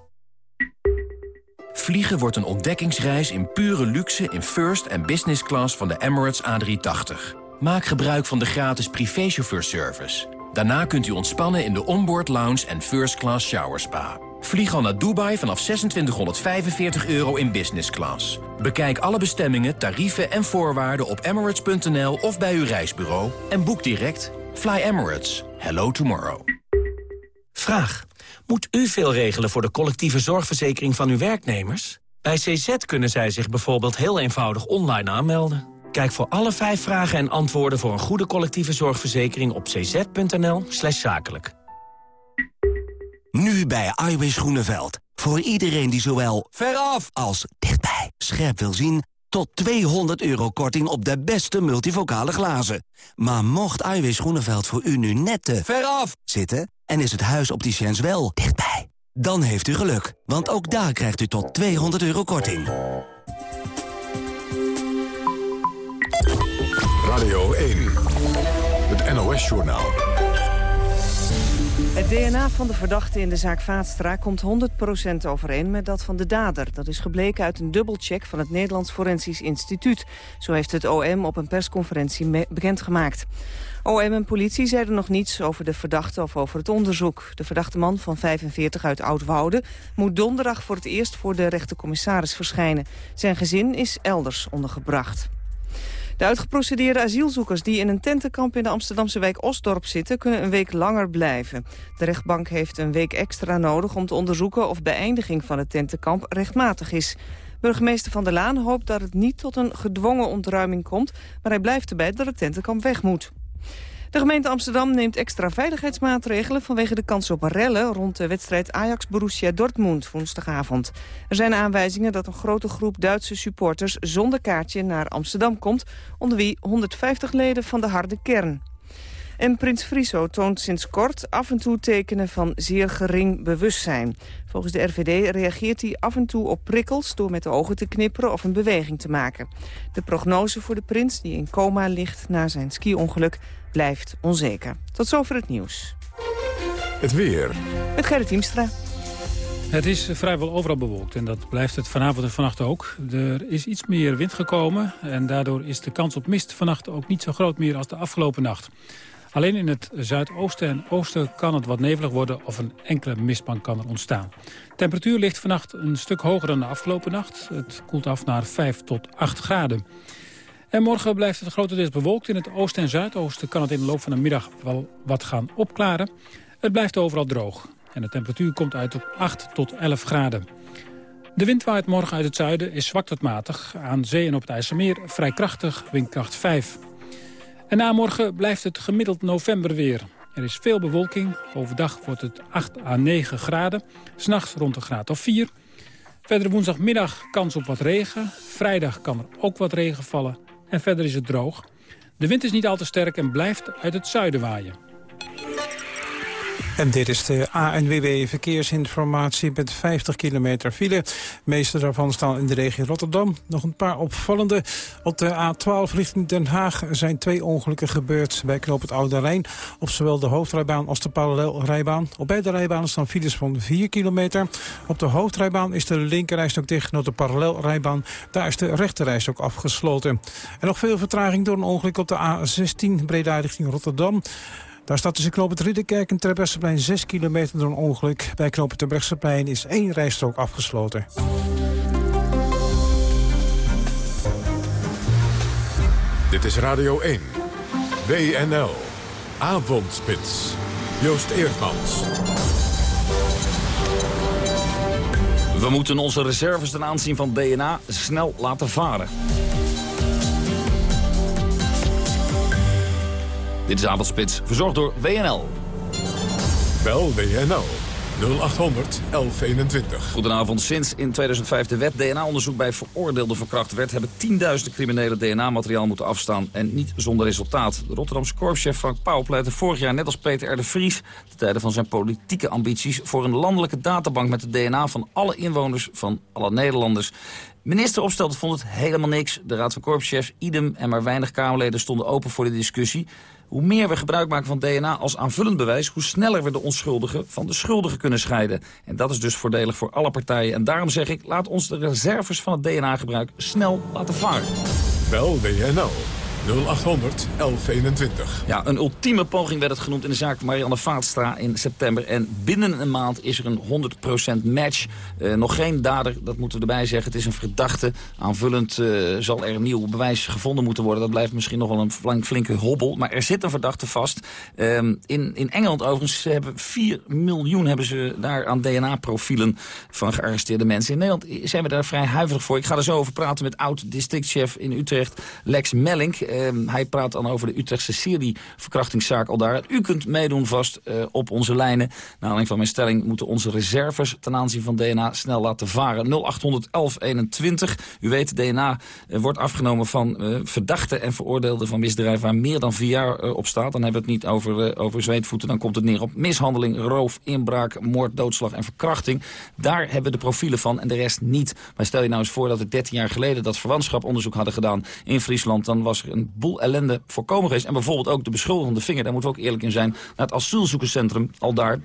Vliegen wordt een ontdekkingsreis in pure luxe in first en business class van de Emirates A380. Maak gebruik van de gratis privéchauffeurservice. Daarna kunt u ontspannen in de onboard lounge en first class shower spa. Vlieg al naar Dubai vanaf 2645 euro in business class. Bekijk alle bestemmingen, tarieven en voorwaarden op emirates.nl of bij uw reisbureau en boek direct. Fly Emirates. Hello tomorrow. Vraag. Moet u veel regelen voor de collectieve zorgverzekering van uw werknemers? Bij CZ kunnen zij zich bijvoorbeeld heel eenvoudig online aanmelden. Kijk voor alle vijf vragen en antwoorden voor een goede collectieve zorgverzekering op cz.nl slash zakelijk. Nu bij Iwis Groeneveld. Voor iedereen die zowel veraf als dichtbij scherp wil zien... tot 200 euro korting op de beste multivocale glazen. Maar mocht Iwis Groeneveld voor u nu net te veraf zitten... en is het huis opticiens wel dichtbij... dan heeft u geluk, want ook daar krijgt u tot 200 euro korting. Radio 1, het NOS-journaal. Het DNA van de verdachte in de zaak Vaatstra komt 100% overeen met dat van de dader. Dat is gebleken uit een dubbelcheck van het Nederlands Forensisch Instituut. Zo heeft het OM op een persconferentie bekendgemaakt. OM en politie zeiden nog niets over de verdachte of over het onderzoek. De verdachte man van 45 uit Oudwoude moet donderdag voor het eerst voor de rechtercommissaris verschijnen. Zijn gezin is elders ondergebracht. De uitgeprocedeerde asielzoekers die in een tentenkamp in de Amsterdamse wijk Osdorp zitten... kunnen een week langer blijven. De rechtbank heeft een week extra nodig om te onderzoeken... of beëindiging van het tentenkamp rechtmatig is. Burgemeester Van der Laan hoopt dat het niet tot een gedwongen ontruiming komt... maar hij blijft erbij dat het tentenkamp weg moet. De gemeente Amsterdam neemt extra veiligheidsmaatregelen... vanwege de kans op rellen rond de wedstrijd Ajax-Borussia Dortmund woensdagavond. Er zijn aanwijzingen dat een grote groep Duitse supporters... zonder kaartje naar Amsterdam komt... onder wie 150 leden van de harde kern. En prins Friso toont sinds kort af en toe tekenen van zeer gering bewustzijn. Volgens de RVD reageert hij af en toe op prikkels... door met de ogen te knipperen of een beweging te maken. De prognose voor de prins, die in coma ligt na zijn ski-ongeluk blijft onzeker. Tot zover het nieuws. Het weer. Met Gerrit Hiemstra. Het is vrijwel overal bewolkt en dat blijft het vanavond en vannacht ook. Er is iets meer wind gekomen en daardoor is de kans op mist vannacht ook niet zo groot meer als de afgelopen nacht. Alleen in het zuidoosten en oosten kan het wat nevelig worden of een enkele mistbank kan er ontstaan. De temperatuur ligt vannacht een stuk hoger dan de afgelopen nacht. Het koelt af naar 5 tot 8 graden. En morgen blijft het grotendeels bewolkt. In het oosten en zuidoosten kan het in de loop van de middag wel wat gaan opklaren. Het blijft overal droog. En de temperatuur komt uit op 8 tot 11 graden. De wind waait morgen uit het zuiden, is zwak tot matig. Aan zee en op het IJsselmeer vrij krachtig, windkracht 5. En na morgen blijft het gemiddeld novemberweer. Er is veel bewolking. Overdag wordt het 8 à 9 graden. S'nachts rond een graad of 4. Verder woensdagmiddag kans op wat regen. Vrijdag kan er ook wat regen vallen. En verder is het droog. De wind is niet al te sterk en blijft uit het zuiden waaien. En dit is de ANWB Verkeersinformatie met 50 kilometer file. De meeste daarvan staan in de regio Rotterdam. Nog een paar opvallende. Op de A12 richting Den Haag zijn twee ongelukken gebeurd bij Knoop het Oude Rijn. Op zowel de hoofdrijbaan als de parallelrijbaan. Op beide rijbanen staan files van 4 kilometer. Op de hoofdrijbaan is de linkerrijstok dicht. Op de parallelrijbaan, daar is de rechterrijstok afgesloten. En nog veel vertraging door een ongeluk op de A16 Breda richting Rotterdam. Daar staat tussen knoop het Ridderkerk en Terbrechtseplein 6 kilometer door een ongeluk. Bij knoop het Terbrechtseplein is één rijstrook afgesloten. Dit is Radio 1. WNL. Avondspits. Joost Eerdmans. We moeten onze reserves ten aanzien van DNA snel laten varen. Dit is Avondspits, verzorgd door WNL. Bel WNL 0800 1121. Goedenavond. Sinds in 2005 de wet DNA-onderzoek bij veroordeelden verkracht werd... hebben tienduizenden criminelen DNA-materiaal moeten afstaan en niet zonder resultaat. De Rotterdamse korpschef Frank Pauw pleitte vorig jaar net als Peter R. de Vries... te tijden van zijn politieke ambities voor een landelijke databank... met het DNA van alle inwoners van alle Nederlanders. Minister Opstelten vond het helemaal niks. De Raad van Korpschefs, idem en maar weinig Kamerleden stonden open voor de discussie. Hoe meer we gebruik maken van DNA als aanvullend bewijs... hoe sneller we de onschuldigen van de schuldigen kunnen scheiden. En dat is dus voordelig voor alle partijen. En daarom zeg ik, laat ons de reserves van het DNA-gebruik snel laten varen. Bel WNL 0800 1121. Ja, een ultieme poging werd het genoemd in de zaak Marianne Vaatstra in september. En binnen een maand is er een 100% match. Uh, nog geen dader, dat moeten we erbij zeggen. Het is een verdachte. Aanvullend uh, zal er nieuw bewijs gevonden moeten worden. Dat blijft misschien nog wel een flinke hobbel. Maar er zit een verdachte vast. Uh, in, in Engeland overigens hebben 4 miljoen hebben ze daar aan DNA-profielen van gearresteerde mensen. In Nederland zijn we daar vrij huiverig voor. Ik ga er zo over praten met oud-districtchef in Utrecht, Lex Mellink. Uh, hij praat dan over de Utrechtse Syrië-verkrachtingszaak al daar. U kunt meedoen vast uh, op onze lijnen. Naar van mijn stelling moeten onze reserves ten aanzien van DNA snel laten varen. 081121. U weet, DNA uh, wordt afgenomen van uh, verdachten en veroordeelden van misdrijven waar meer dan vier jaar op staat. Dan hebben we het niet over, over zweetvoeten. Dan komt het neer op mishandeling, roof, inbraak, moord, doodslag en verkrachting. Daar hebben we de profielen van en de rest niet. Maar stel je nou eens voor dat we 13 jaar geleden dat verwantschaponderzoek hadden gedaan in Friesland. Dan was er een boel ellende voorkomen geweest. En bijvoorbeeld ook de beschuldigende vinger, daar moeten we ook eerlijk in zijn... naar het asielzoekerscentrum, al daar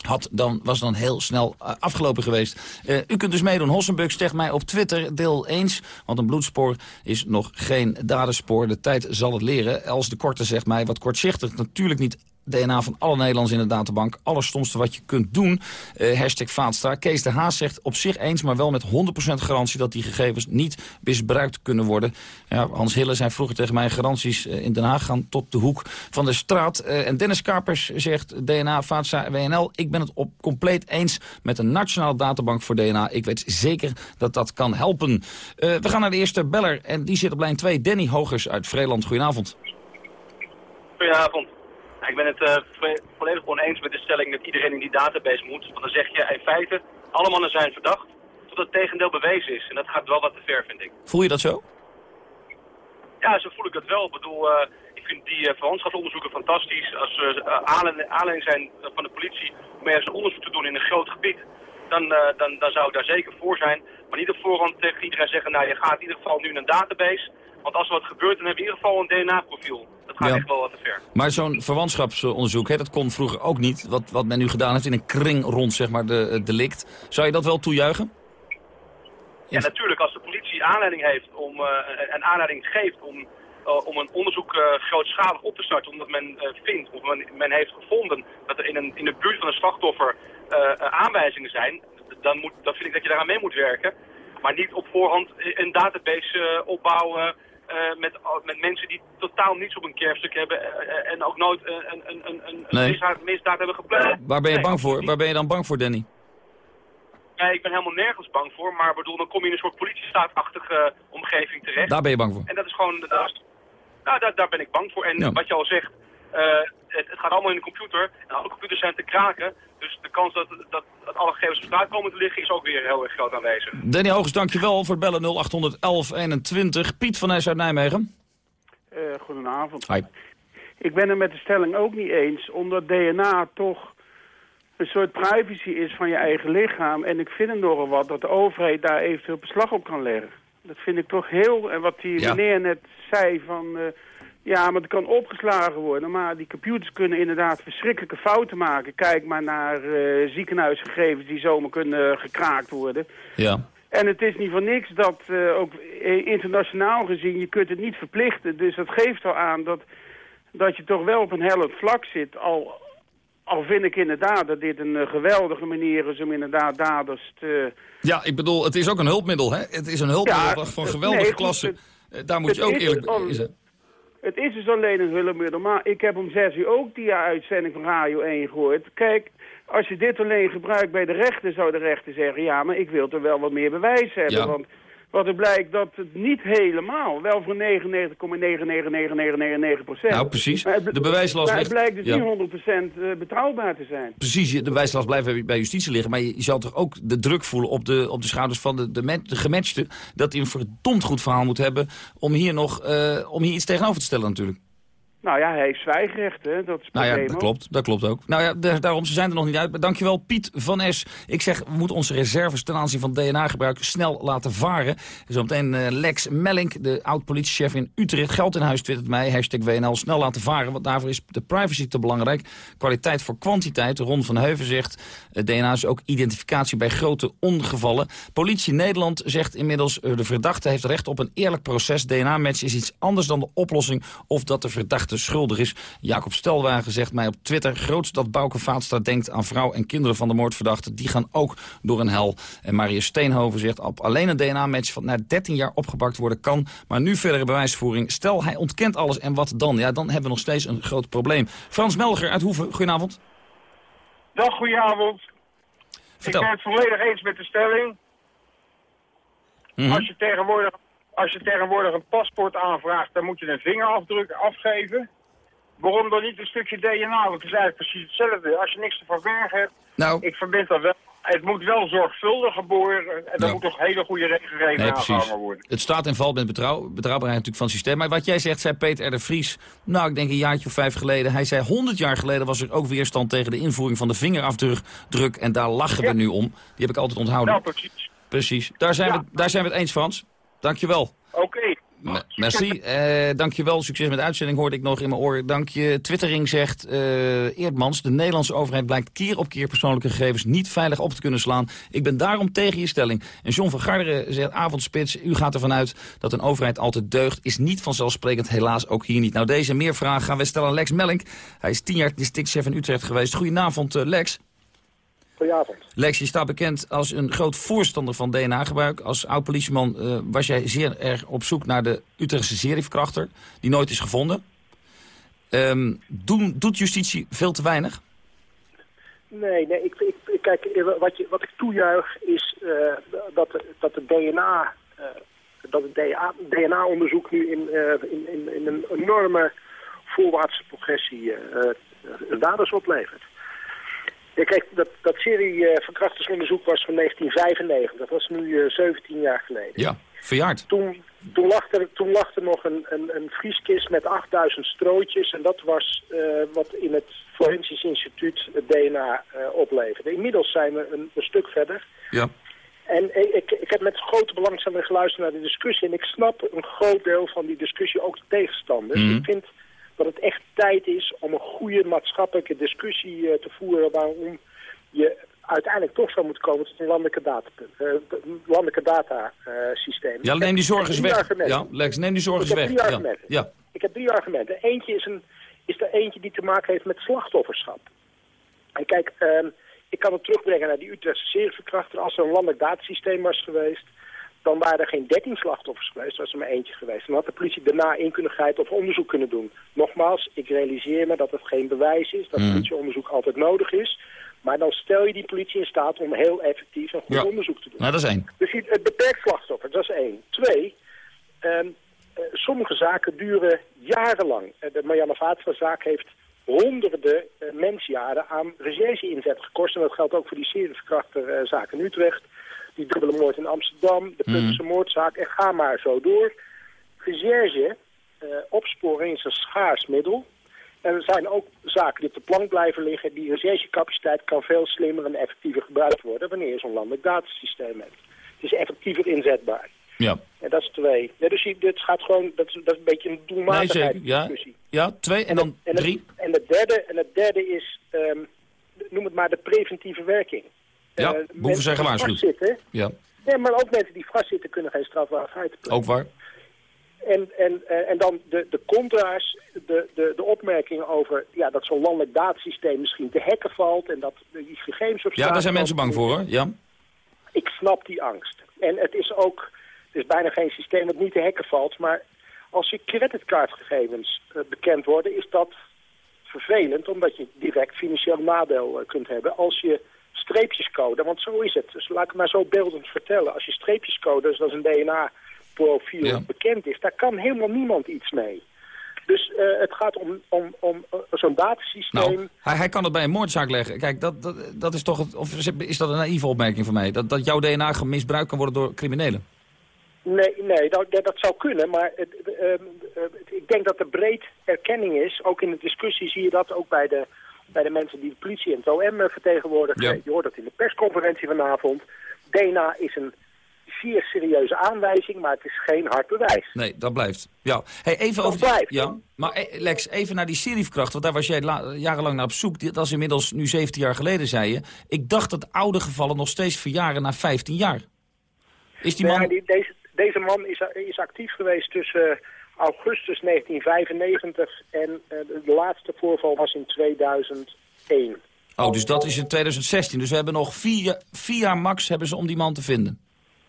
had dan, was dan heel snel uh, afgelopen geweest. Uh, u kunt dus meedoen. Hossenbuk zegt mij op Twitter, deel eens. Want een bloedspoor is nog geen dadenspoor. De tijd zal het leren. Els de Korte zegt mij, wat kortzichtig natuurlijk niet DNA van alle Nederlanders in de databank. Allerstomste wat je kunt doen. Uh, hashtag Vaatstra. Kees de Haas zegt op zich eens, maar wel met 100% garantie... dat die gegevens niet misbruikt kunnen worden. Ja, Hans Hille zei vroeger tegen mij... garanties uh, in Den Haag gaan tot de hoek van de straat. Uh, en Dennis Karpers zegt DNA, Vaatstra, WNL... ik ben het op compleet eens met een nationale databank voor DNA. Ik weet zeker dat dat kan helpen. we gaan naar de eerste beller en die zit op lijn 2. Danny Hogers uit Vreeland. Goedenavond. Goedenavond. Ik ben het uh, volledig oneens met de stelling dat iedereen in die database moet. Want dan zeg je in feite, alle mannen zijn verdacht, tot het tegendeel bewezen is. En dat gaat wel wat te ver, vind ik. Voel je dat zo? Ja, zo voel ik dat wel. Ik bedoel, uh, ik vind die uh, verwantschapsonderzoeken fantastisch. Als ze uh, aanleiding zijn van de politie om ergens een onderzoek te doen in een groot gebied, dan, dan, dan zou ik daar zeker voor zijn. Maar niet op voorhand tegen iedereen zeggen, nou je gaat in ieder geval nu in een database. Want als er wat gebeurt, dan hebben we in ieder geval een DNA-profiel. Dat gaat ja. echt wel wat te ver. Maar zo'n verwantschapsonderzoek, hè, dat kon vroeger ook niet. Wat, wat men nu gedaan heeft in een kring rond zeg maar, de delict. Zou je dat wel toejuichen? Ja, natuurlijk. Als de politie aanleiding heeft om, uh, een aanleiding geeft om, uh, om een onderzoek uh, grootschalig op te starten. Omdat men vindt, of men, men, heeft gevonden dat er in, een, in de buurt van een slachtoffer aanwijzingen zijn. Dan, moet, dan vind ik dat je daaraan mee moet werken. Maar niet op voorhand een database opbouwen uh, met, met mensen die totaal niets op een kerfstuk hebben uh, en ook nooit een, een, een, een nee. misdaad, misdaad, hebben gepleegd. Waar ben je bang voor? Waar ben je dan bang voor, Danny? Nee, ik ben helemaal nergens bang voor, maar bedoel, dan kom je in een soort politiestaatachtige omgeving terecht. Daar ben je bang voor? En dat is gewoon, dat is, nou, daar, daar ben ik bang voor. En ja. wat je al zegt, het, het, gaat allemaal in de computer en alle computers zijn te kraken. Dus de kans dat, dat, dat alle gegevens op straat komen te liggen is ook weer heel erg groot aanwezig. Danny Hoogst, dankjewel voor het bellen 081121. Piet van Nijs uit Nijmegen. Uh, goedenavond. Hi. Ik ben het met de stelling ook niet eens, omdat DNA toch een soort privacy is van je eigen lichaam. En ik vind het nogal wat dat de overheid daar eventueel beslag op kan leggen. Dat vind ik toch heel... En wat die ja. meneer net zei van... Uh, ja, maar het kan opgeslagen worden. Maar die computers kunnen inderdaad verschrikkelijke fouten maken. Kijk maar naar uh, ziekenhuisgegevens die zomaar kunnen gekraakt worden. Ja. En het is niet voor niks dat uh, ook internationaal gezien, je kunt het niet verplichten. Dus dat geeft al aan dat, dat je toch wel op een hellend vlak zit. Al, al vind ik inderdaad dat dit een geweldige manier is om inderdaad daders te... Ja, ik bedoel, het is ook een hulpmiddel, hè? Het is een hulpmiddel ja, van geweldige nee, klasse. Daar moet je ook eerlijk in zijn. Het is dus alleen een hulpmiddel. Maar ik heb om zes uur ook die uitzending van Radio 1 gehoord. Kijk, als je dit alleen gebruikt bij de rechter, zou de rechter zeggen... ja, maar ik wil er wel wat meer bewijs hebben. Ja. Want wat er blijkt dat het niet helemaal, wel voor 99,99999 procent. Nou, precies. Het, De bewijslast het blijkt dus ja. niet 100 procent eh, betrouwbaar te zijn. Precies, de bewijslast blijft bij justitie liggen. Maar je, je zal toch ook de druk voelen op de, op de schouders van de, de, men- de gematchte... dat hij een verdomd goed verhaal moet hebben om hier, nog, eh, om hier iets tegenover te stellen natuurlijk. Nou ja, hij heeft zwijgrecht, hè. Dat is Nou ja, dat klopt. Dat klopt ook. Nou ja, da- daarom, ze zijn er nog niet uit. Maar dankjewel, Piet van S. Ik zeg, we moeten onze reserves ten aanzien van DNA-gebruik snel laten varen. Zometeen eh, Lex Mellink, de oud-politiechef in Utrecht. Geld in huis twittert mij, hashtag WNL, snel laten varen. Want daarvoor is de privacy te belangrijk. Kwaliteit voor kwantiteit. Ron van Heuven zegt, eh, DNA is ook identificatie bij grote ongevallen. Politie Nederland zegt inmiddels, eh, de verdachte heeft recht op een eerlijk proces. DNA-match is iets anders dan de oplossing of dat de verdachte schuldig is. Jacob Stelwagen zegt mij op Twitter... grootst dat Bouke Vaatstra denkt aan vrouw en kinderen van de moordverdachte... die gaan ook door een hel. En Marius Steenhoven zegt... op alleen een DNA-match van na 13 jaar opgepakt worden kan... maar nu verdere bewijsvoering. Stel, hij ontkent alles en wat dan? Ja, dan hebben we nog steeds een groot probleem. Frans Melger uit Hoeven, goedenavond. Dag, goedenavond. Vertel. Ik ben het volledig eens met de stelling. Mhm. Als, je tegenwoordig, als je tegenwoordig een paspoort aanvraagt, dan moet je een vingerafdruk afgeven. Waarom dan niet een stukje DNA? Want het is eigenlijk precies hetzelfde. Als je niks te verbergen hebt, nou, ik verbind dat wel. Het moet wel zorgvuldig geboren en er Ja. moet toch hele goede regelgeving Nee, precies. worden. Het staat en valt met betrouw, betrouwbaarheid natuurlijk van het systeem. Maar wat jij zegt, zei Peter R. de Vries... nou, ik denk een jaartje of vijf geleden... hij zei 100 jaar geleden was er ook weerstand tegen de invoering van de vingerafdruk... druk, en daar lachen we nu om. Die heb ik altijd onthouden. Nou, precies. Precies. Daar zijn, we, daar zijn we het eens, Frans. Dankjewel. Oké. Me- Merci. Eh dankjewel. Succes met de uitzending, hoorde ik nog in mijn oor. Dank je. Twittering zegt eh Eerdmans... de Nederlandse overheid blijkt keer op keer persoonlijke gegevens... niet veilig op te kunnen slaan. Ik ben daarom tegen je stelling. En John van Garderen zegt avondspits... u gaat ervan uit dat een overheid altijd deugt... is niet vanzelfsprekend, helaas ook hier niet. Nou, deze en meer vragen gaan we stellen aan Lex Mellink. Hij is tien jaar districtchef in Utrecht geweest. Goedenavond, eh, Lex. Goedenavond. Lex, je staat bekend als een groot voorstander van DNA-gebruik. Als oud-politieman eh, was jij zeer erg op zoek naar de Utrechtse serieverkrachter... die nooit is gevonden. Ehm, doen, doet justitie veel te weinig? Nee, nee ik, ik, kijk, eh, wat, je, wat ik toejuich is eh, dat, dat de DNA, dat het DNA-onderzoek nu in, in, in, in een enorme voorwaartse progressie eh, daders oplevert. Ja, kijk, dat, dat serieverkrachtersonderzoek was van 1995. Dat was nu eh, 17 jaar geleden. Ja, verjaard. Toen, toen, lag, er, toen lag er nog een, een, een vrieskist met 8000 strootjes. En dat was eh, wat in het Forensisch Instituut het DNA eh, opleverde. Inmiddels zijn we een, een stuk verder. Ja. En ik, ik, ik heb met grote belangstelling geluisterd naar de discussie. En ik snap een groot deel van die discussie, ook de tegenstanders. Mhm. Ik vind dat het echt tijd is om een goede maatschappelijke discussie eh, te voeren... waarom je uiteindelijk toch zou moeten komen tot een landelijke, eh, een landelijke datasysteem. Ja, neem die zorgen eens weg. argumenten. Ja, Lex, neem die zorgen Ik eens heb weg. drie Ja. argumenten. Ja. Ik heb drie argumenten. Eentje is, een, is er eentje die te maken heeft met slachtofferschap. En kijk, ehm, ik kan het terugbrengen naar die Utrechtse serieverkrachter. Als er een landelijk datasysteem was geweest, dan waren er geen 13 slachtoffers geweest, was er maar eentje geweest. Dan had de politie daarna in kunnen grijpen of onderzoek kunnen doen. Nogmaals, ik realiseer me dat het geen bewijs is, dat Mhm. politieonderzoek altijd nodig is. Maar dan stel je die politie in staat om heel effectief en goed Ja. onderzoek te doen. Nou, dat is één. Dus je- het beperkt slachtoffer, dat is één. Twee, ehm, eh, sommige zaken duren jarenlang. Eh, de Marianne Vaatstra-zaak heeft honderden eh, mensjaren aan recherche-inzet gekost. En dat geldt ook voor die serieverkrachterzaak in Utrecht. Die dubbele moord in Amsterdam, de Puttense moordzaak. En ga maar zo door. Recherche, eh, opsporing is een schaars middel. En er zijn ook zaken die op de plank blijven liggen. Die recherchecapaciteit kan veel slimmer en effectiever gebruikt worden wanneer je zo'n landelijk datasysteem hebt. Het is effectiever inzetbaar. Ja. En dat is twee. Ja, dus dit gaat gewoon, dat is, dat is een beetje een Nee, doelmatigheid zeker. Ja. discussie. ja, twee en dan En het, drie. en het derde, en het derde is, ehm, noem het maar de preventieve werking. Ja, Eh, boeven zijn gewaarschuwd. Ja, Nee, maar ook mensen die vastzitten kunnen geen plegen. ook waar. En, en, eh, en dan de, de contra's, de, de, de opmerkingen over ja, dat zo'n landelijk datasysteem misschien te hacken valt en dat die gegevens op Ja, daar zijn mensen bang voor, hoor. Ja. Ik snap die angst. En het is ook, het is bijna geen systeem dat niet te hacken valt, maar Als je creditcardgegevens uh, bekend worden, is dat vervelend, omdat je direct financieel nadeel kunt hebben. Als je streepjescode, want zo is het. Dus laat ik maar zo beeldend vertellen. Als je streepjescode, dus dat is een DNA-profiel, bekend is, daar kan helemaal niemand iets mee. Dus uh, het gaat om, om, om uh, zo'n datasysteem... Nou, hij, hij kan het bij een moordzaak leggen. Kijk, dat, dat, dat is toch... Het, of is dat een naïeve opmerking van mij? Dat, dat jouw DNA misbruikt kan worden door criminelen? Nee, nee dat, dat zou kunnen, maar het, uh, ik denk dat er breed erkenning is. Ook in de discussie zie je dat ook bij de, bij de mensen die de politie en het OM vertegenwoordigen. Ja. Je hoort dat in de persconferentie vanavond. DNA is een zeer serieuze aanwijzing, maar het is geen hard bewijs. Nee, dat blijft. Ja. Hey, even dat over blijft. Ja, maar eh, Lex, even naar die serieverkracht, want daar was jij jarenlang naar op zoek. Dat is inmiddels nu 17 jaar geleden, zei je. Ik dacht dat oude gevallen nog steeds verjaren na 15 jaar. Is die man... Die, deze, deze man is, is actief geweest tussen augustus 1995 en uh, de laatste voorval was in 2001. Oh, dus dat is in 2016. Dus we hebben nog vier, vier jaar max hebben ze om die man te vinden.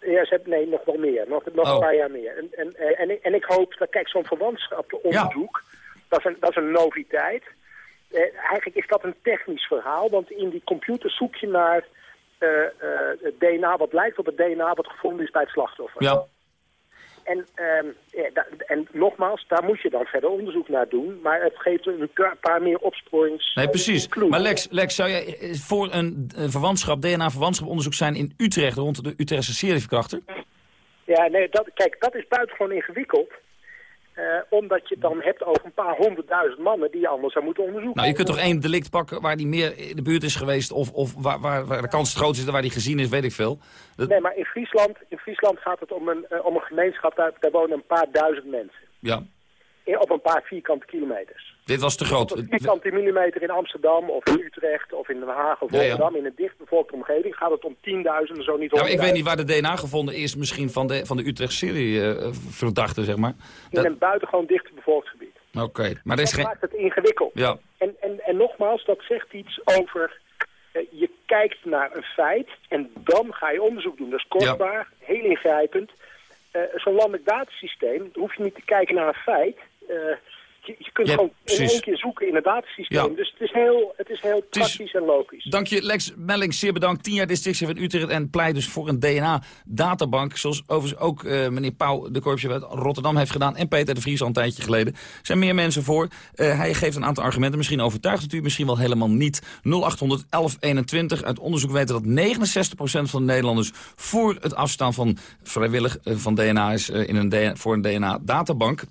Ja, ze hebben, nee, nog wel meer. Nog, nog Oh. een paar jaar meer. En, en, en, en, en ik hoop, dat kijk, zo'n verwantschapsonderzoek, dat, is een, dat is een noviteit. Eh, eigenlijk is dat een technisch verhaal, want in die computer zoek je naar eh, eh, het DNA wat lijkt op het DNA wat gevonden is bij het slachtoffer. Ja. En, ehm, ja, en nogmaals, daar moet je dan verder onderzoek naar doen, maar het geeft een pa- paar meer opsporings... Nee, precies. Maar Lex, Lex zou jij eh, voor een verwantschap, DNA-verwantschaponderzoek zijn in Utrecht rond de Utrechtse serieverkrachter? Ja, nee, dat, kijk, dat is buitengewoon ingewikkeld. Eh, omdat je het dan hebt over een paar honderdduizend mannen die je anders zou moeten onderzoeken. Nou, je kunt toch één delict pakken waar die meer in de buurt is geweest... of, of waar, waar, waar de kans het grootst is waar die gezien is, weet ik veel. Dat- Nee, maar in Friesland, in Friesland gaat het om een, eh, om een gemeenschap, daar, daar wonen een paar duizend mensen. Ja, In- op een paar vierkante kilometers. Dit was te groot. Op vierkante millimeter in Amsterdam of in Utrecht of in Den Haag of Ja, ja. Rotterdam, in een dichtbevolkte omgeving, gaat het om tienduizenden, zo niet Ja, ik weet niet waar de DNA gevonden is, misschien van de, van de Utrecht-serie-verdachte, zeg maar. In een buitengewoon dichtbevolkt gebied. Oké, maar is Dat geen... maakt het ingewikkeld. Ja, En, en, en nogmaals, dat zegt iets over... eh, je kijkt naar een feit en dan ga je onderzoek doen. Dat is kostbaar, heel ingrijpend. Eh, Zo'n landelijk datasysteem, hoef je niet te kijken naar een feit. Eh, je, je kunt Ja, gewoon in precies. één keer zoeken in het datasysteem. Ja. Dus het is heel, het is heel praktisch en logisch. Dank je, Lex Melling. Zeer bedankt. 10 jaar districtie van Utrecht en pleit dus voor een DNA-databank. Zoals overigens ook eh, meneer Pauw, de korpsje uit Rotterdam, heeft gedaan. En Peter de Vries al een tijdje geleden. Er zijn meer mensen voor. Eh, hij geeft een aantal argumenten. Misschien overtuigt het u, misschien wel helemaal niet. 0800 1121. Uit onderzoek weten dat 69% van de Nederlanders voor het afstaan van vrijwillig eh, van DNA is in een DNA, voor een DNA-databank.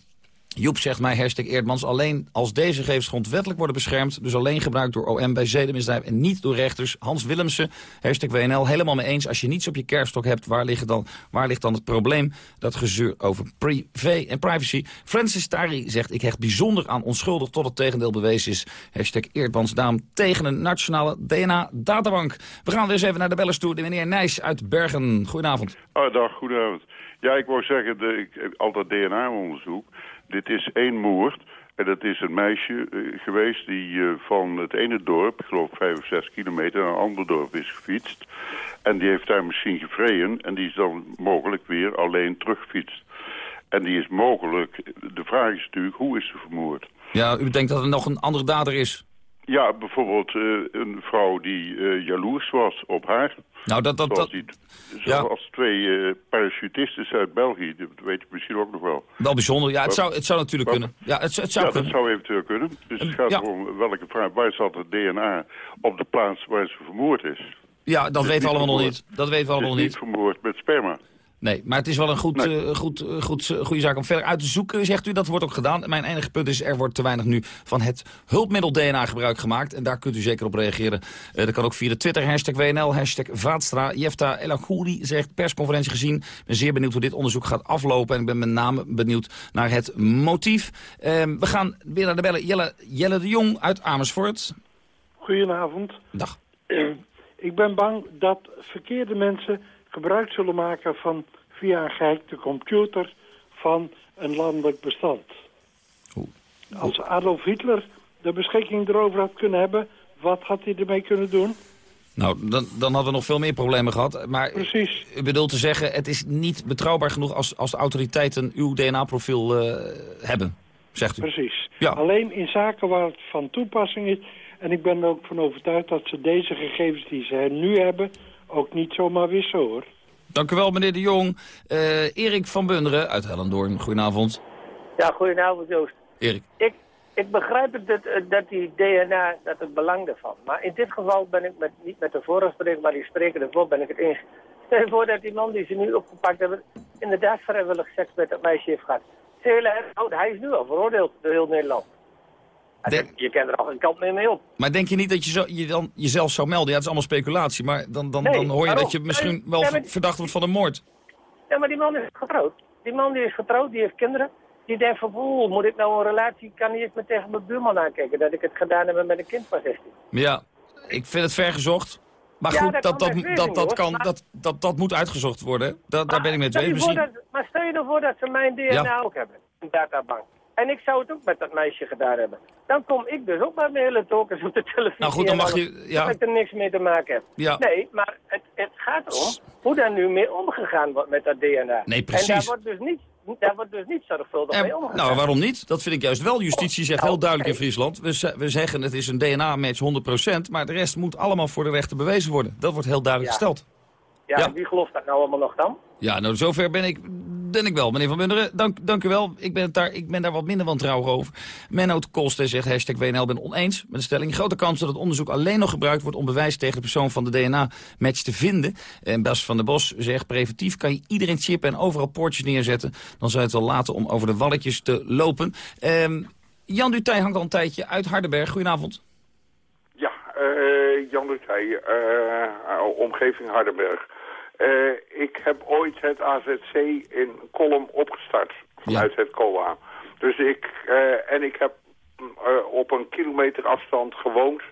Joep zegt mij, hashtag Eerdmans, alleen als deze gegevens grondwettelijk worden beschermd, dus alleen gebruikt door OM bij zedenmisdrijf en niet door rechters. Hans Willemsen, hashtag WNL, helemaal mee eens. Als je niets op je kerfstok hebt, waar ligt dan, waar ligt dan het probleem? Dat gezeur over privé en privacy. Francis Tari zegt, ik hecht bijzonder aan onschuldig tot het tegendeel bewezen is. Hashtag Eerdmans, daarom tegen een nationale DNA-databank. We gaan weer eens even naar de bellers toe. De meneer Nijs uit Bergen. Goedenavond. Oh, dag, goedenavond. Ja, ik wou zeggen, de, ik, altijd DNA-onderzoek. Dit is één moord. En dat is een meisje eh, geweest die eh, van het ene dorp, ik geloof vijf of zes kilometer, naar een ander dorp is gefietst. En die heeft daar misschien gevreden en die is dan mogelijk weer alleen teruggefietst. En die is mogelijk, de vraag is natuurlijk, hoe is ze vermoord? Ja, u denkt dat er nog een andere dader is? Ja, bijvoorbeeld eh, een vrouw die eh, jaloers was op haar. Nou, dat... dat, Zoals, die, zoals twee eh, parachutisten uit België, dat weet je misschien ook nog wel. wel bijzonder. Ja, het zou, het zou natuurlijk kunnen. Ja, het, het zou ja, kunnen. dat zou eventueel kunnen. Dus het gaat ja. erom welke vraag, waar zat het DNA op de plaats waar ze vermoord is. Ja, dat is weten we allemaal nog niet. Dat weten we allemaal Het nog is niet. niet vermoord met sperma. Nee, maar het is wel een goed, eh, goed, eh, goed, eh, goede zaak om verder uit te zoeken, zegt u. Dat wordt ook gedaan. Mijn enige punt is, er wordt te weinig nu van het hulpmiddel DNA gebruik gemaakt. En daar kunt u zeker op reageren. Eh, dat kan ook via de Twitter, hashtag WNL, hashtag Vaatstra. Jefta Elagouri zegt, persconferentie gezien. Ik ben zeer benieuwd hoe dit onderzoek gaat aflopen. En ik ben met name benieuwd naar het motief. We gaan weer naar de bellen. Jelle, Jelle de Jong uit Amersfoort. Goedenavond. Dag. Ik ben bang dat verkeerde mensen gebruik zullen maken van via een gehackte computer van een landelijk bestand. Als Adolf Hitler de beschikking erover had kunnen hebben, wat had hij ermee kunnen doen? Nou, dan, dan hadden we nog veel meer problemen gehad. Maar Precies. u bedoelt te zeggen, het is niet betrouwbaar genoeg als, als de autoriteiten uw DNA-profiel eh, hebben, zegt u. Precies. Ja. Alleen in zaken waar het van toepassing is... en ik ben er ook van overtuigd dat ze deze gegevens die ze nu hebben... ook niet zomaar wisselen, hoor. Dank u wel, meneer de Jong. Eh, Erik van Bunderen uit Hellendoorn, goedenavond. Ja, goedenavond Joost. Erik. Ik, ik begrijp het dat, eh, dat die DNA, dat het belang ervan. Maar in dit geval ben ik met, niet met de vorige spreker, maar die spreker ervoor ben ik het eens. Stel je voor dat die man die ze nu opgepakt hebben, inderdaad vrijwillig seks met dat meisje heeft gehad. Hele huishouden, hij is nu al veroordeeld door heel Nederland. Denk- Je kent er al geen kant meer mee op. Maar denk je niet dat je, zo, je dan jezelf zou melden? Ja, het is allemaal speculatie, maar dan, dan, Nee, dan hoor je waarom? dat je misschien wel Ja, maar- verdacht wordt van een moord. Ja, maar die man is getrouwd. Die man die is getrouwd, die heeft kinderen. Die denkt van, oeh, moet ik nou een relatie, kan niet eens meer tegen mijn buurman aankijken dat ik het gedaan heb met een kind van 16. Maar ja, ik vind het vergezocht. Maar Ja, goed, dat dat, kan dat, best dat, wezen, dat, hoor. kan, Maar- dat, dat, dat moet uitgezocht worden. Da, daar ben ik mee Misschien... dat- maar stel je ervoor dat ze mijn DNA Ja. ook hebben, een databank. En ik zou het ook met dat meisje gedaan hebben. Dan kom ik dus ook met mijn hele tokens op de televisie. Nou goed, dan en mag je- ja. Dat ik er niks mee te maken heb. Ja. Nee, maar het, het gaat erom hoe daar nu mee omgegaan wordt met dat DNA. Nee, En precies. daar wordt dus niet, daar wordt dus niet zorgvuldig mee omgegaan. Nou, waarom niet? Dat vind ik juist wel. Justitie zegt heel duidelijk in Friesland. We, we zeggen het is een DNA-match 100%, maar de rest moet allemaal voor de rechter bewezen worden. Dat wordt heel duidelijk Ja. gesteld. Ja, Ja. en wie gelooft dat nou allemaal nog dan? Ja, nou, zover ben ik, ben ik wel. Meneer Van Bunderen, dank, dank u wel. Ik ben, het daar, ik ben daar wat minder wantrouwig over. Menno Koolsten zegt, hashtag WNL ben oneens met de stelling. Grote kans dat het onderzoek alleen nog gebruikt wordt... om bewijs tegen de persoon van de DNA-match te vinden. En Bas van der Bos zegt, preventief kan je iedereen chippen... en overal poortjes neerzetten. Dan zou het wel laten om over de walletjes te lopen. Ehm, Jan Dutij hangt al een tijdje uit Hardenberg. Goedenavond. Ja, eh, Jan Lutij, eh, omgeving Hardenberg. Eh, ik heb ooit het AZC in Kolm opgestart vanuit het COA. Dus ik, eh, en ik heb mm, eh, op een kilometer afstand gewoond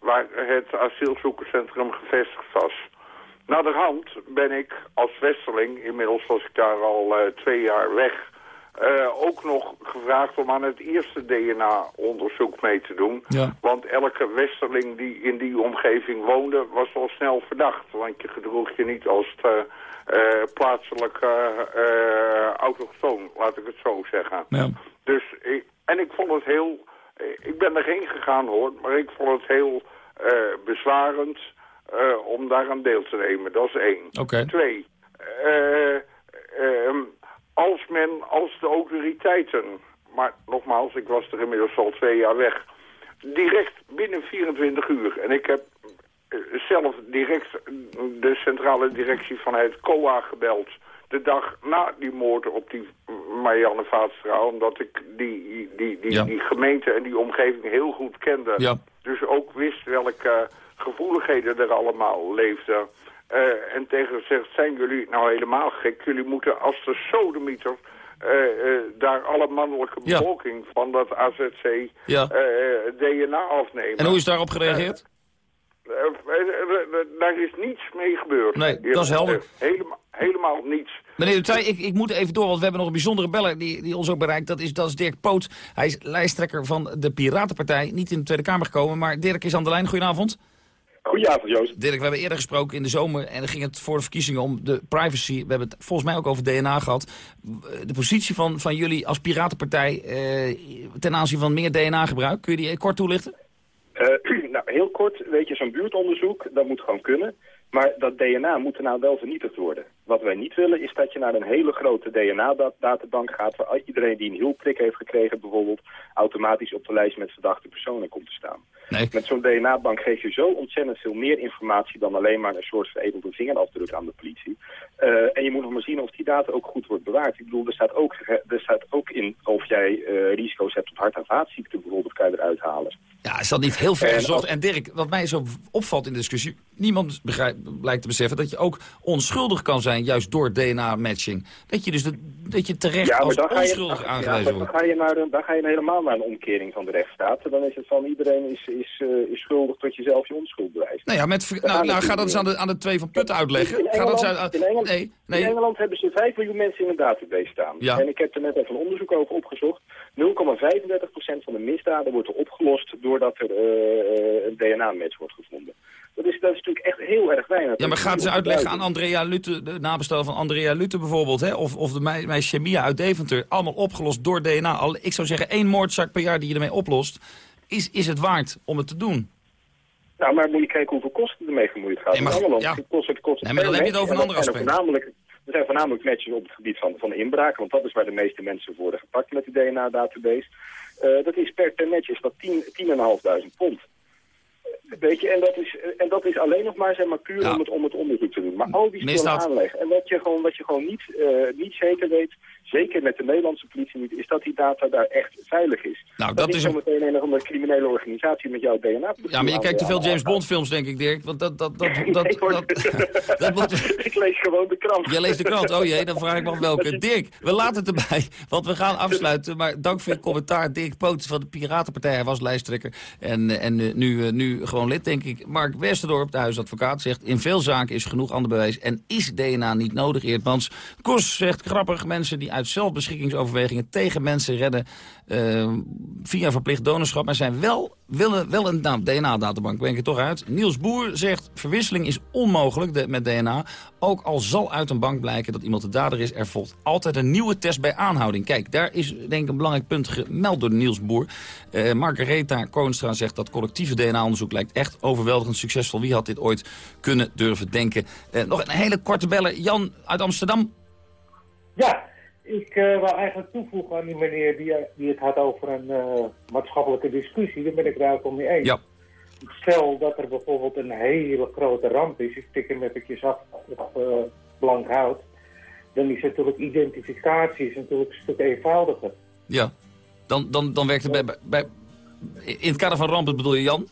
waar het asielzoekerscentrum gevestigd was. Naderhand ben ik als westerling, inmiddels was ik daar al twee jaar weg... eh, ook nog gevraagd om aan het eerste DNA-onderzoek mee te doen. Ja. Want elke westerling die in die omgeving woonde was al snel verdacht. Want je gedroeg je niet als de, eh, plaatselijke eh, autochtoon, laat ik het zo zeggen. Ja. Dus ik, en ik vond het heel... eh, Ik ben erheen gegaan hoor, maar ik vond het heel eh, bezwarend eh, om daaraan deel te nemen. Dat is één. Oké. Twee. eh, ehm, als men, als de autoriteiten... Maar nogmaals, ik was er inmiddels al twee jaar weg. Direct binnen 24 uur. En ik heb eh, zelf direct de centrale directie van het COA gebeld. De dag na die moord op die Marianne Vaatstra. Omdat ik die, die, die, Ja. die gemeente en die omgeving heel goed kende. Ja. Dus ook wist welke gevoeligheden er allemaal leefden. Eh, en tegen zegt, zijn jullie nou helemaal gek? Jullie moeten als de sodemieter eh, eh, daar alle mannelijke Ja. bevolking van dat AZC Ja. DNA afnemen. En hoe is daarop gereageerd? Daar is niets mee gebeurd. Nee, dat is helder. Helemaal, helemaal niets. Meneer Dutij, ik, ik moet even door, want we hebben nog een bijzondere beller die, die ons ook bereikt. Dat is, dat is Dirk Poot. Hij is lijsttrekker van de Piratenpartij. Niet in de Tweede Kamer gekomen, maar Dirk is aan de lijn. Goedenavond. Goedenavond, Joost. Dirk, we hebben eerder gesproken in de zomer en dan ging het voor de verkiezingen om de privacy. We hebben het volgens mij ook over DNA gehad. De positie van, van jullie als Piratenpartij eh, ten aanzien van meer DNA-gebruik, kun je die kort toelichten? Eh, (clears throat) nou, heel kort, weet je, zo'n buurtonderzoek, dat moet gewoon kunnen. Maar dat DNA moet er nou wel vernietigd worden. Wat wij niet willen is dat je naar een hele grote DNA-databank gaat... waar iedereen die een hielprik heeft gekregen bijvoorbeeld... automatisch op de lijst met verdachte personen komt te staan. Nee. Met zo'n DNA-bank geef je zo ontzettend veel meer informatie... dan alleen maar een soort veredelde vingerafdruk aan de politie. Eh, en je moet nog maar zien of die data ook goed wordt bewaard. Ik bedoel, er staat ook, er staat ook in of jij eh, risico's hebt op hart- en vaatziekten bijvoorbeeld... kan je eruit halen. Ja, is dat niet heel ver En gezocht? als- En Dirk, wat mij zo opvalt in de discussie... niemand begrijpt, blijkt te beseffen dat je ook onschuldig kan zijn... juist door DNA-matching. Dat je dus de, dat je terecht Ja, als dan je, onschuldig ja, aangewezen dan wordt. ga je, naar, dan ga je helemaal naar een omkering van de rechtsstaat. Dan is het van iedereen is, is, eh, is schuldig tot je zelf je onschuld bewijst. Nou ja, met, nou, nou, ga dat eens aan de, aan de twee van Putten uitleggen. In Ga dat Engeland, eens uit- in, Engeland, nee, nee. in Engeland hebben ze 5 miljoen mensen in een database staan. Ja. En ik heb er net even een onderzoek over opgezocht. 0,35% van de misdaden wordt er opgelost doordat er eh, een DNA-match wordt gevonden. Dat is, dat is natuurlijk echt heel erg weinig. Ja, maar gaat ze uitleggen aan Andrea Lute, de nabestander van Andrea Lute bijvoorbeeld, hè? Of, of de meisje Mia uit Deventer, allemaal opgelost door DNA. Al, ik zou zeggen, één moordzaak per jaar die je ermee oplost, is, is het waard om het te doen. Nou, maar moet je kijken hoeveel kosten ermee gemoeid gaat. Nee, maar, allemaal ja. het kost, het kost nee, maar dan heb je het over een ander aspect. Voornamelijk, er zijn voornamelijk matches op het gebied van, van inbraken, want dat is waar de meeste mensen worden gepakt met die DNA-database. Uh, dat is per, per match is dat 10.500 10 pond. Weet je, en dat is, en dat is alleen nog maar, zeg maar puur om, het, om het onderzoek te doen. Maar al die spullen aanleggen. En wat je gewoon, wat je gewoon niet, uh, niet zeker weet, zeker met de Nederlandse politie niet, is dat die data daar echt veilig is. Nou, dat, dat is meteen een of andere criminele organisatie met jouw DNA. Ja, maar je kijkt te veel James Bond films, denk ik, Dirk. Want dat, dat, dat, dat, ik, dat, (laughs) dat moet- ik lees gewoon de krant. Jij leest de krant. Oh jee, dan vraag ik me af welke. Dirk, we laten het erbij, want we gaan afsluiten. Maar dank voor je commentaar. Dirk Poot van de Piratenpartij, hij was lijsttrekker. En, en eh, nu, eh, nu gewoon lid, denk ik. Mark Westerdorp, de huisadvocaat, zegt... in veel zaken is genoeg ander bewijs en is DNA niet nodig, Eertmans. Kos zegt grappig, mensen die uit zelfbeschikking tegen mensen redden eh, via verplicht donorschap, maar zijn wel, willen wel een nou, DNA-databank, breng ik het toch uit. Niels Boer zegt, verwisseling is onmogelijk met DNA. Ook al zal uit een bank blijken dat iemand de dader is, er volgt altijd een nieuwe test bij aanhouding. Kijk, daar is denk ik een belangrijk punt gemeld door Niels Boer. Eh Margaretha Koonstra zegt dat collectieve DNA-onderzoek lijkt echt overweldigend succesvol. Wie had dit ooit kunnen durven denken? Eh, nog een hele korte beller. Jan uit Amsterdam. Ja, ik eh wil eigenlijk toevoegen aan die meneer die, die het had over een eh, maatschappelijke discussie. Daar ben ik het eigenlijk mee eens. Ja. Stel dat er bijvoorbeeld een hele grote ramp is, ik tik hem eventjes af op eh, blank hout, dan is natuurlijk identificatie is natuurlijk een stuk eenvoudiger. Ja, dan, dan, dan werkt het bij, bij, bij- In het kader van rampen bedoel je, Jan?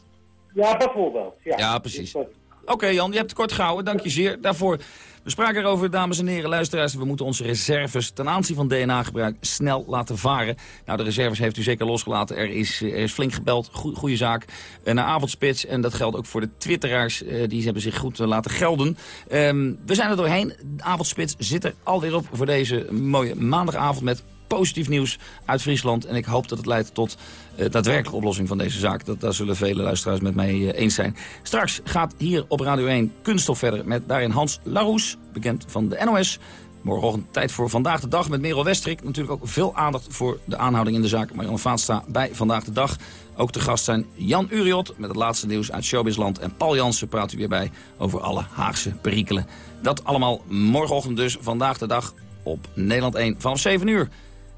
Ja, bijvoorbeeld. Ja, Ja, precies. Dus Oké Jan, je hebt het kort gehouden. Dank je zeer daarvoor. We spraken erover, dames en heren, luisteraars. We moeten onze reserves ten aanzien van DNA-gebruik snel laten varen. Nou, de reserves heeft u zeker losgelaten. Er is, is flink gebeld. Goe- goede zaak. Eh, naar avondspits. En dat geldt ook voor de twitteraars. eh, die hebben zich goed eh, laten gelden. Ehm, we zijn er doorheen. Avondspits zit er alweer op voor deze mooie maandagavond met positief nieuws uit Friesland. En ik hoop dat het leidt tot eh, daadwerkelijke oplossing van deze zaak. Dat, daar zullen vele luisteraars met mij eh, eens zijn. Straks gaat hier op Radio 1 Kunststof verder met daarin Hans Laroes, bekend van de NOS. Morgenochtend tijd voor Vandaag de Dag met Merel Westrik. Natuurlijk ook veel aandacht voor de aanhouding in de zaak. Marianne Vaatstra bij Vandaag de Dag. Ook te gast zijn Jan Uriot met het laatste nieuws uit Showbizland. En Paul Jansen praat u weer bij over alle Haagse perikelen. Dat allemaal morgenochtend dus Vandaag de Dag op Nederland 1 vanaf 7 uur.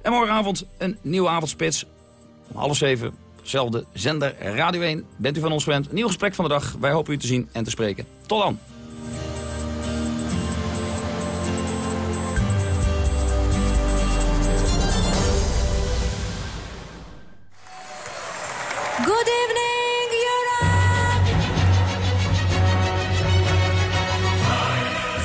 En morgenavond een nieuwe avondspits om half zeven. Zelfde zender Radio 1. Bent u van ons gewend? Nieuw gesprek van de dag. Wij hopen u te zien en te spreken. Tot dan.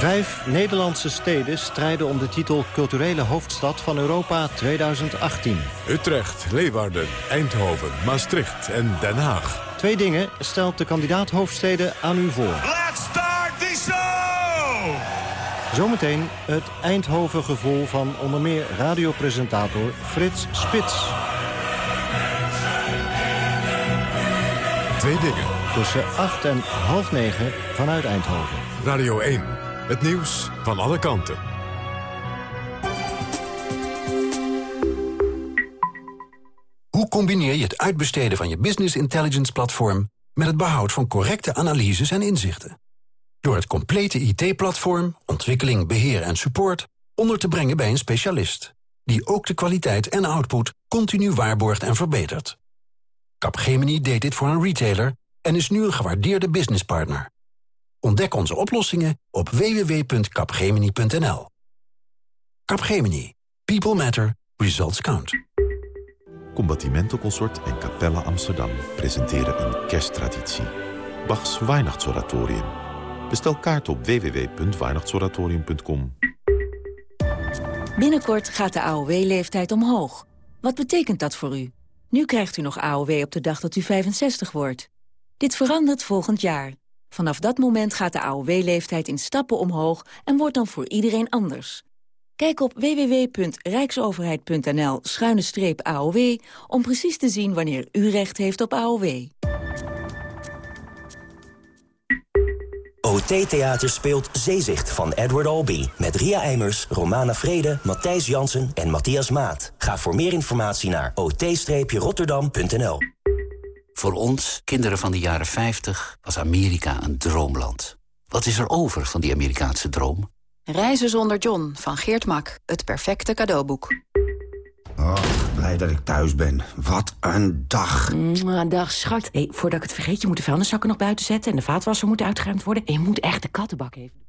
Vijf Nederlandse steden strijden om de titel culturele hoofdstad van Europa 2018. Utrecht, Leeuwarden, Eindhoven, Maastricht en Den Haag. Twee dingen stelt de kandidaat hoofdsteden aan u voor. Let's start the show! Zometeen het Eindhoven gevoel van onder meer radiopresentator Frits Spits. Twee dingen. Tussen 8 en half 9 vanuit Eindhoven. Radio 1. Het nieuws van alle kanten. Hoe combineer je het uitbesteden van je business intelligence platform... met het behoud van correcte analyses en inzichten? Door het complete IT-platform, ontwikkeling, beheer en support... onder te brengen bij een specialist... die ook de kwaliteit en output continu waarborgt en verbetert. Capgemini deed dit voor een retailer en is nu een gewaardeerde businesspartner. Ontdek onze oplossingen op www.capgemini.nl. Capgemini. People matter. Results count. Combattimento Consort en Capella Amsterdam presenteren een kersttraditie. Bachs Weihnachtsoratorium. Bestel kaart op www.weihnachtsoratorium.com. Binnenkort gaat de AOW-leeftijd omhoog. Wat betekent dat voor u? Nu krijgt u nog AOW op de dag dat u 65 wordt. Dit verandert volgend jaar. Vanaf dat moment gaat de AOW-leeftijd in stappen omhoog... en wordt dan voor iedereen anders. Kijk op www.rijksoverheid.nl-aow... om precies te zien wanneer u recht heeft op AOW. OT Theater speelt Zeezicht van Edward Albee. Met Ria Eimers, Romana Vrede, Matthijs Jansen en Matthias Maat. Ga voor meer informatie naar ot-rotterdam.nl. Voor ons, kinderen van de jaren 50, was Amerika een droomland. Wat is er over van die Amerikaanse droom? Reizen zonder John van Geert Mak. Het perfecte cadeauboek. Oh, blij dat ik thuis ben. Wat een dag. Een dag, schat. Hey, voordat ik het vergeet, je moet de vuilniszakken nog buiten zetten... en de vaatwasser moet uitgeruimd worden. En je moet echt de kattenbak even...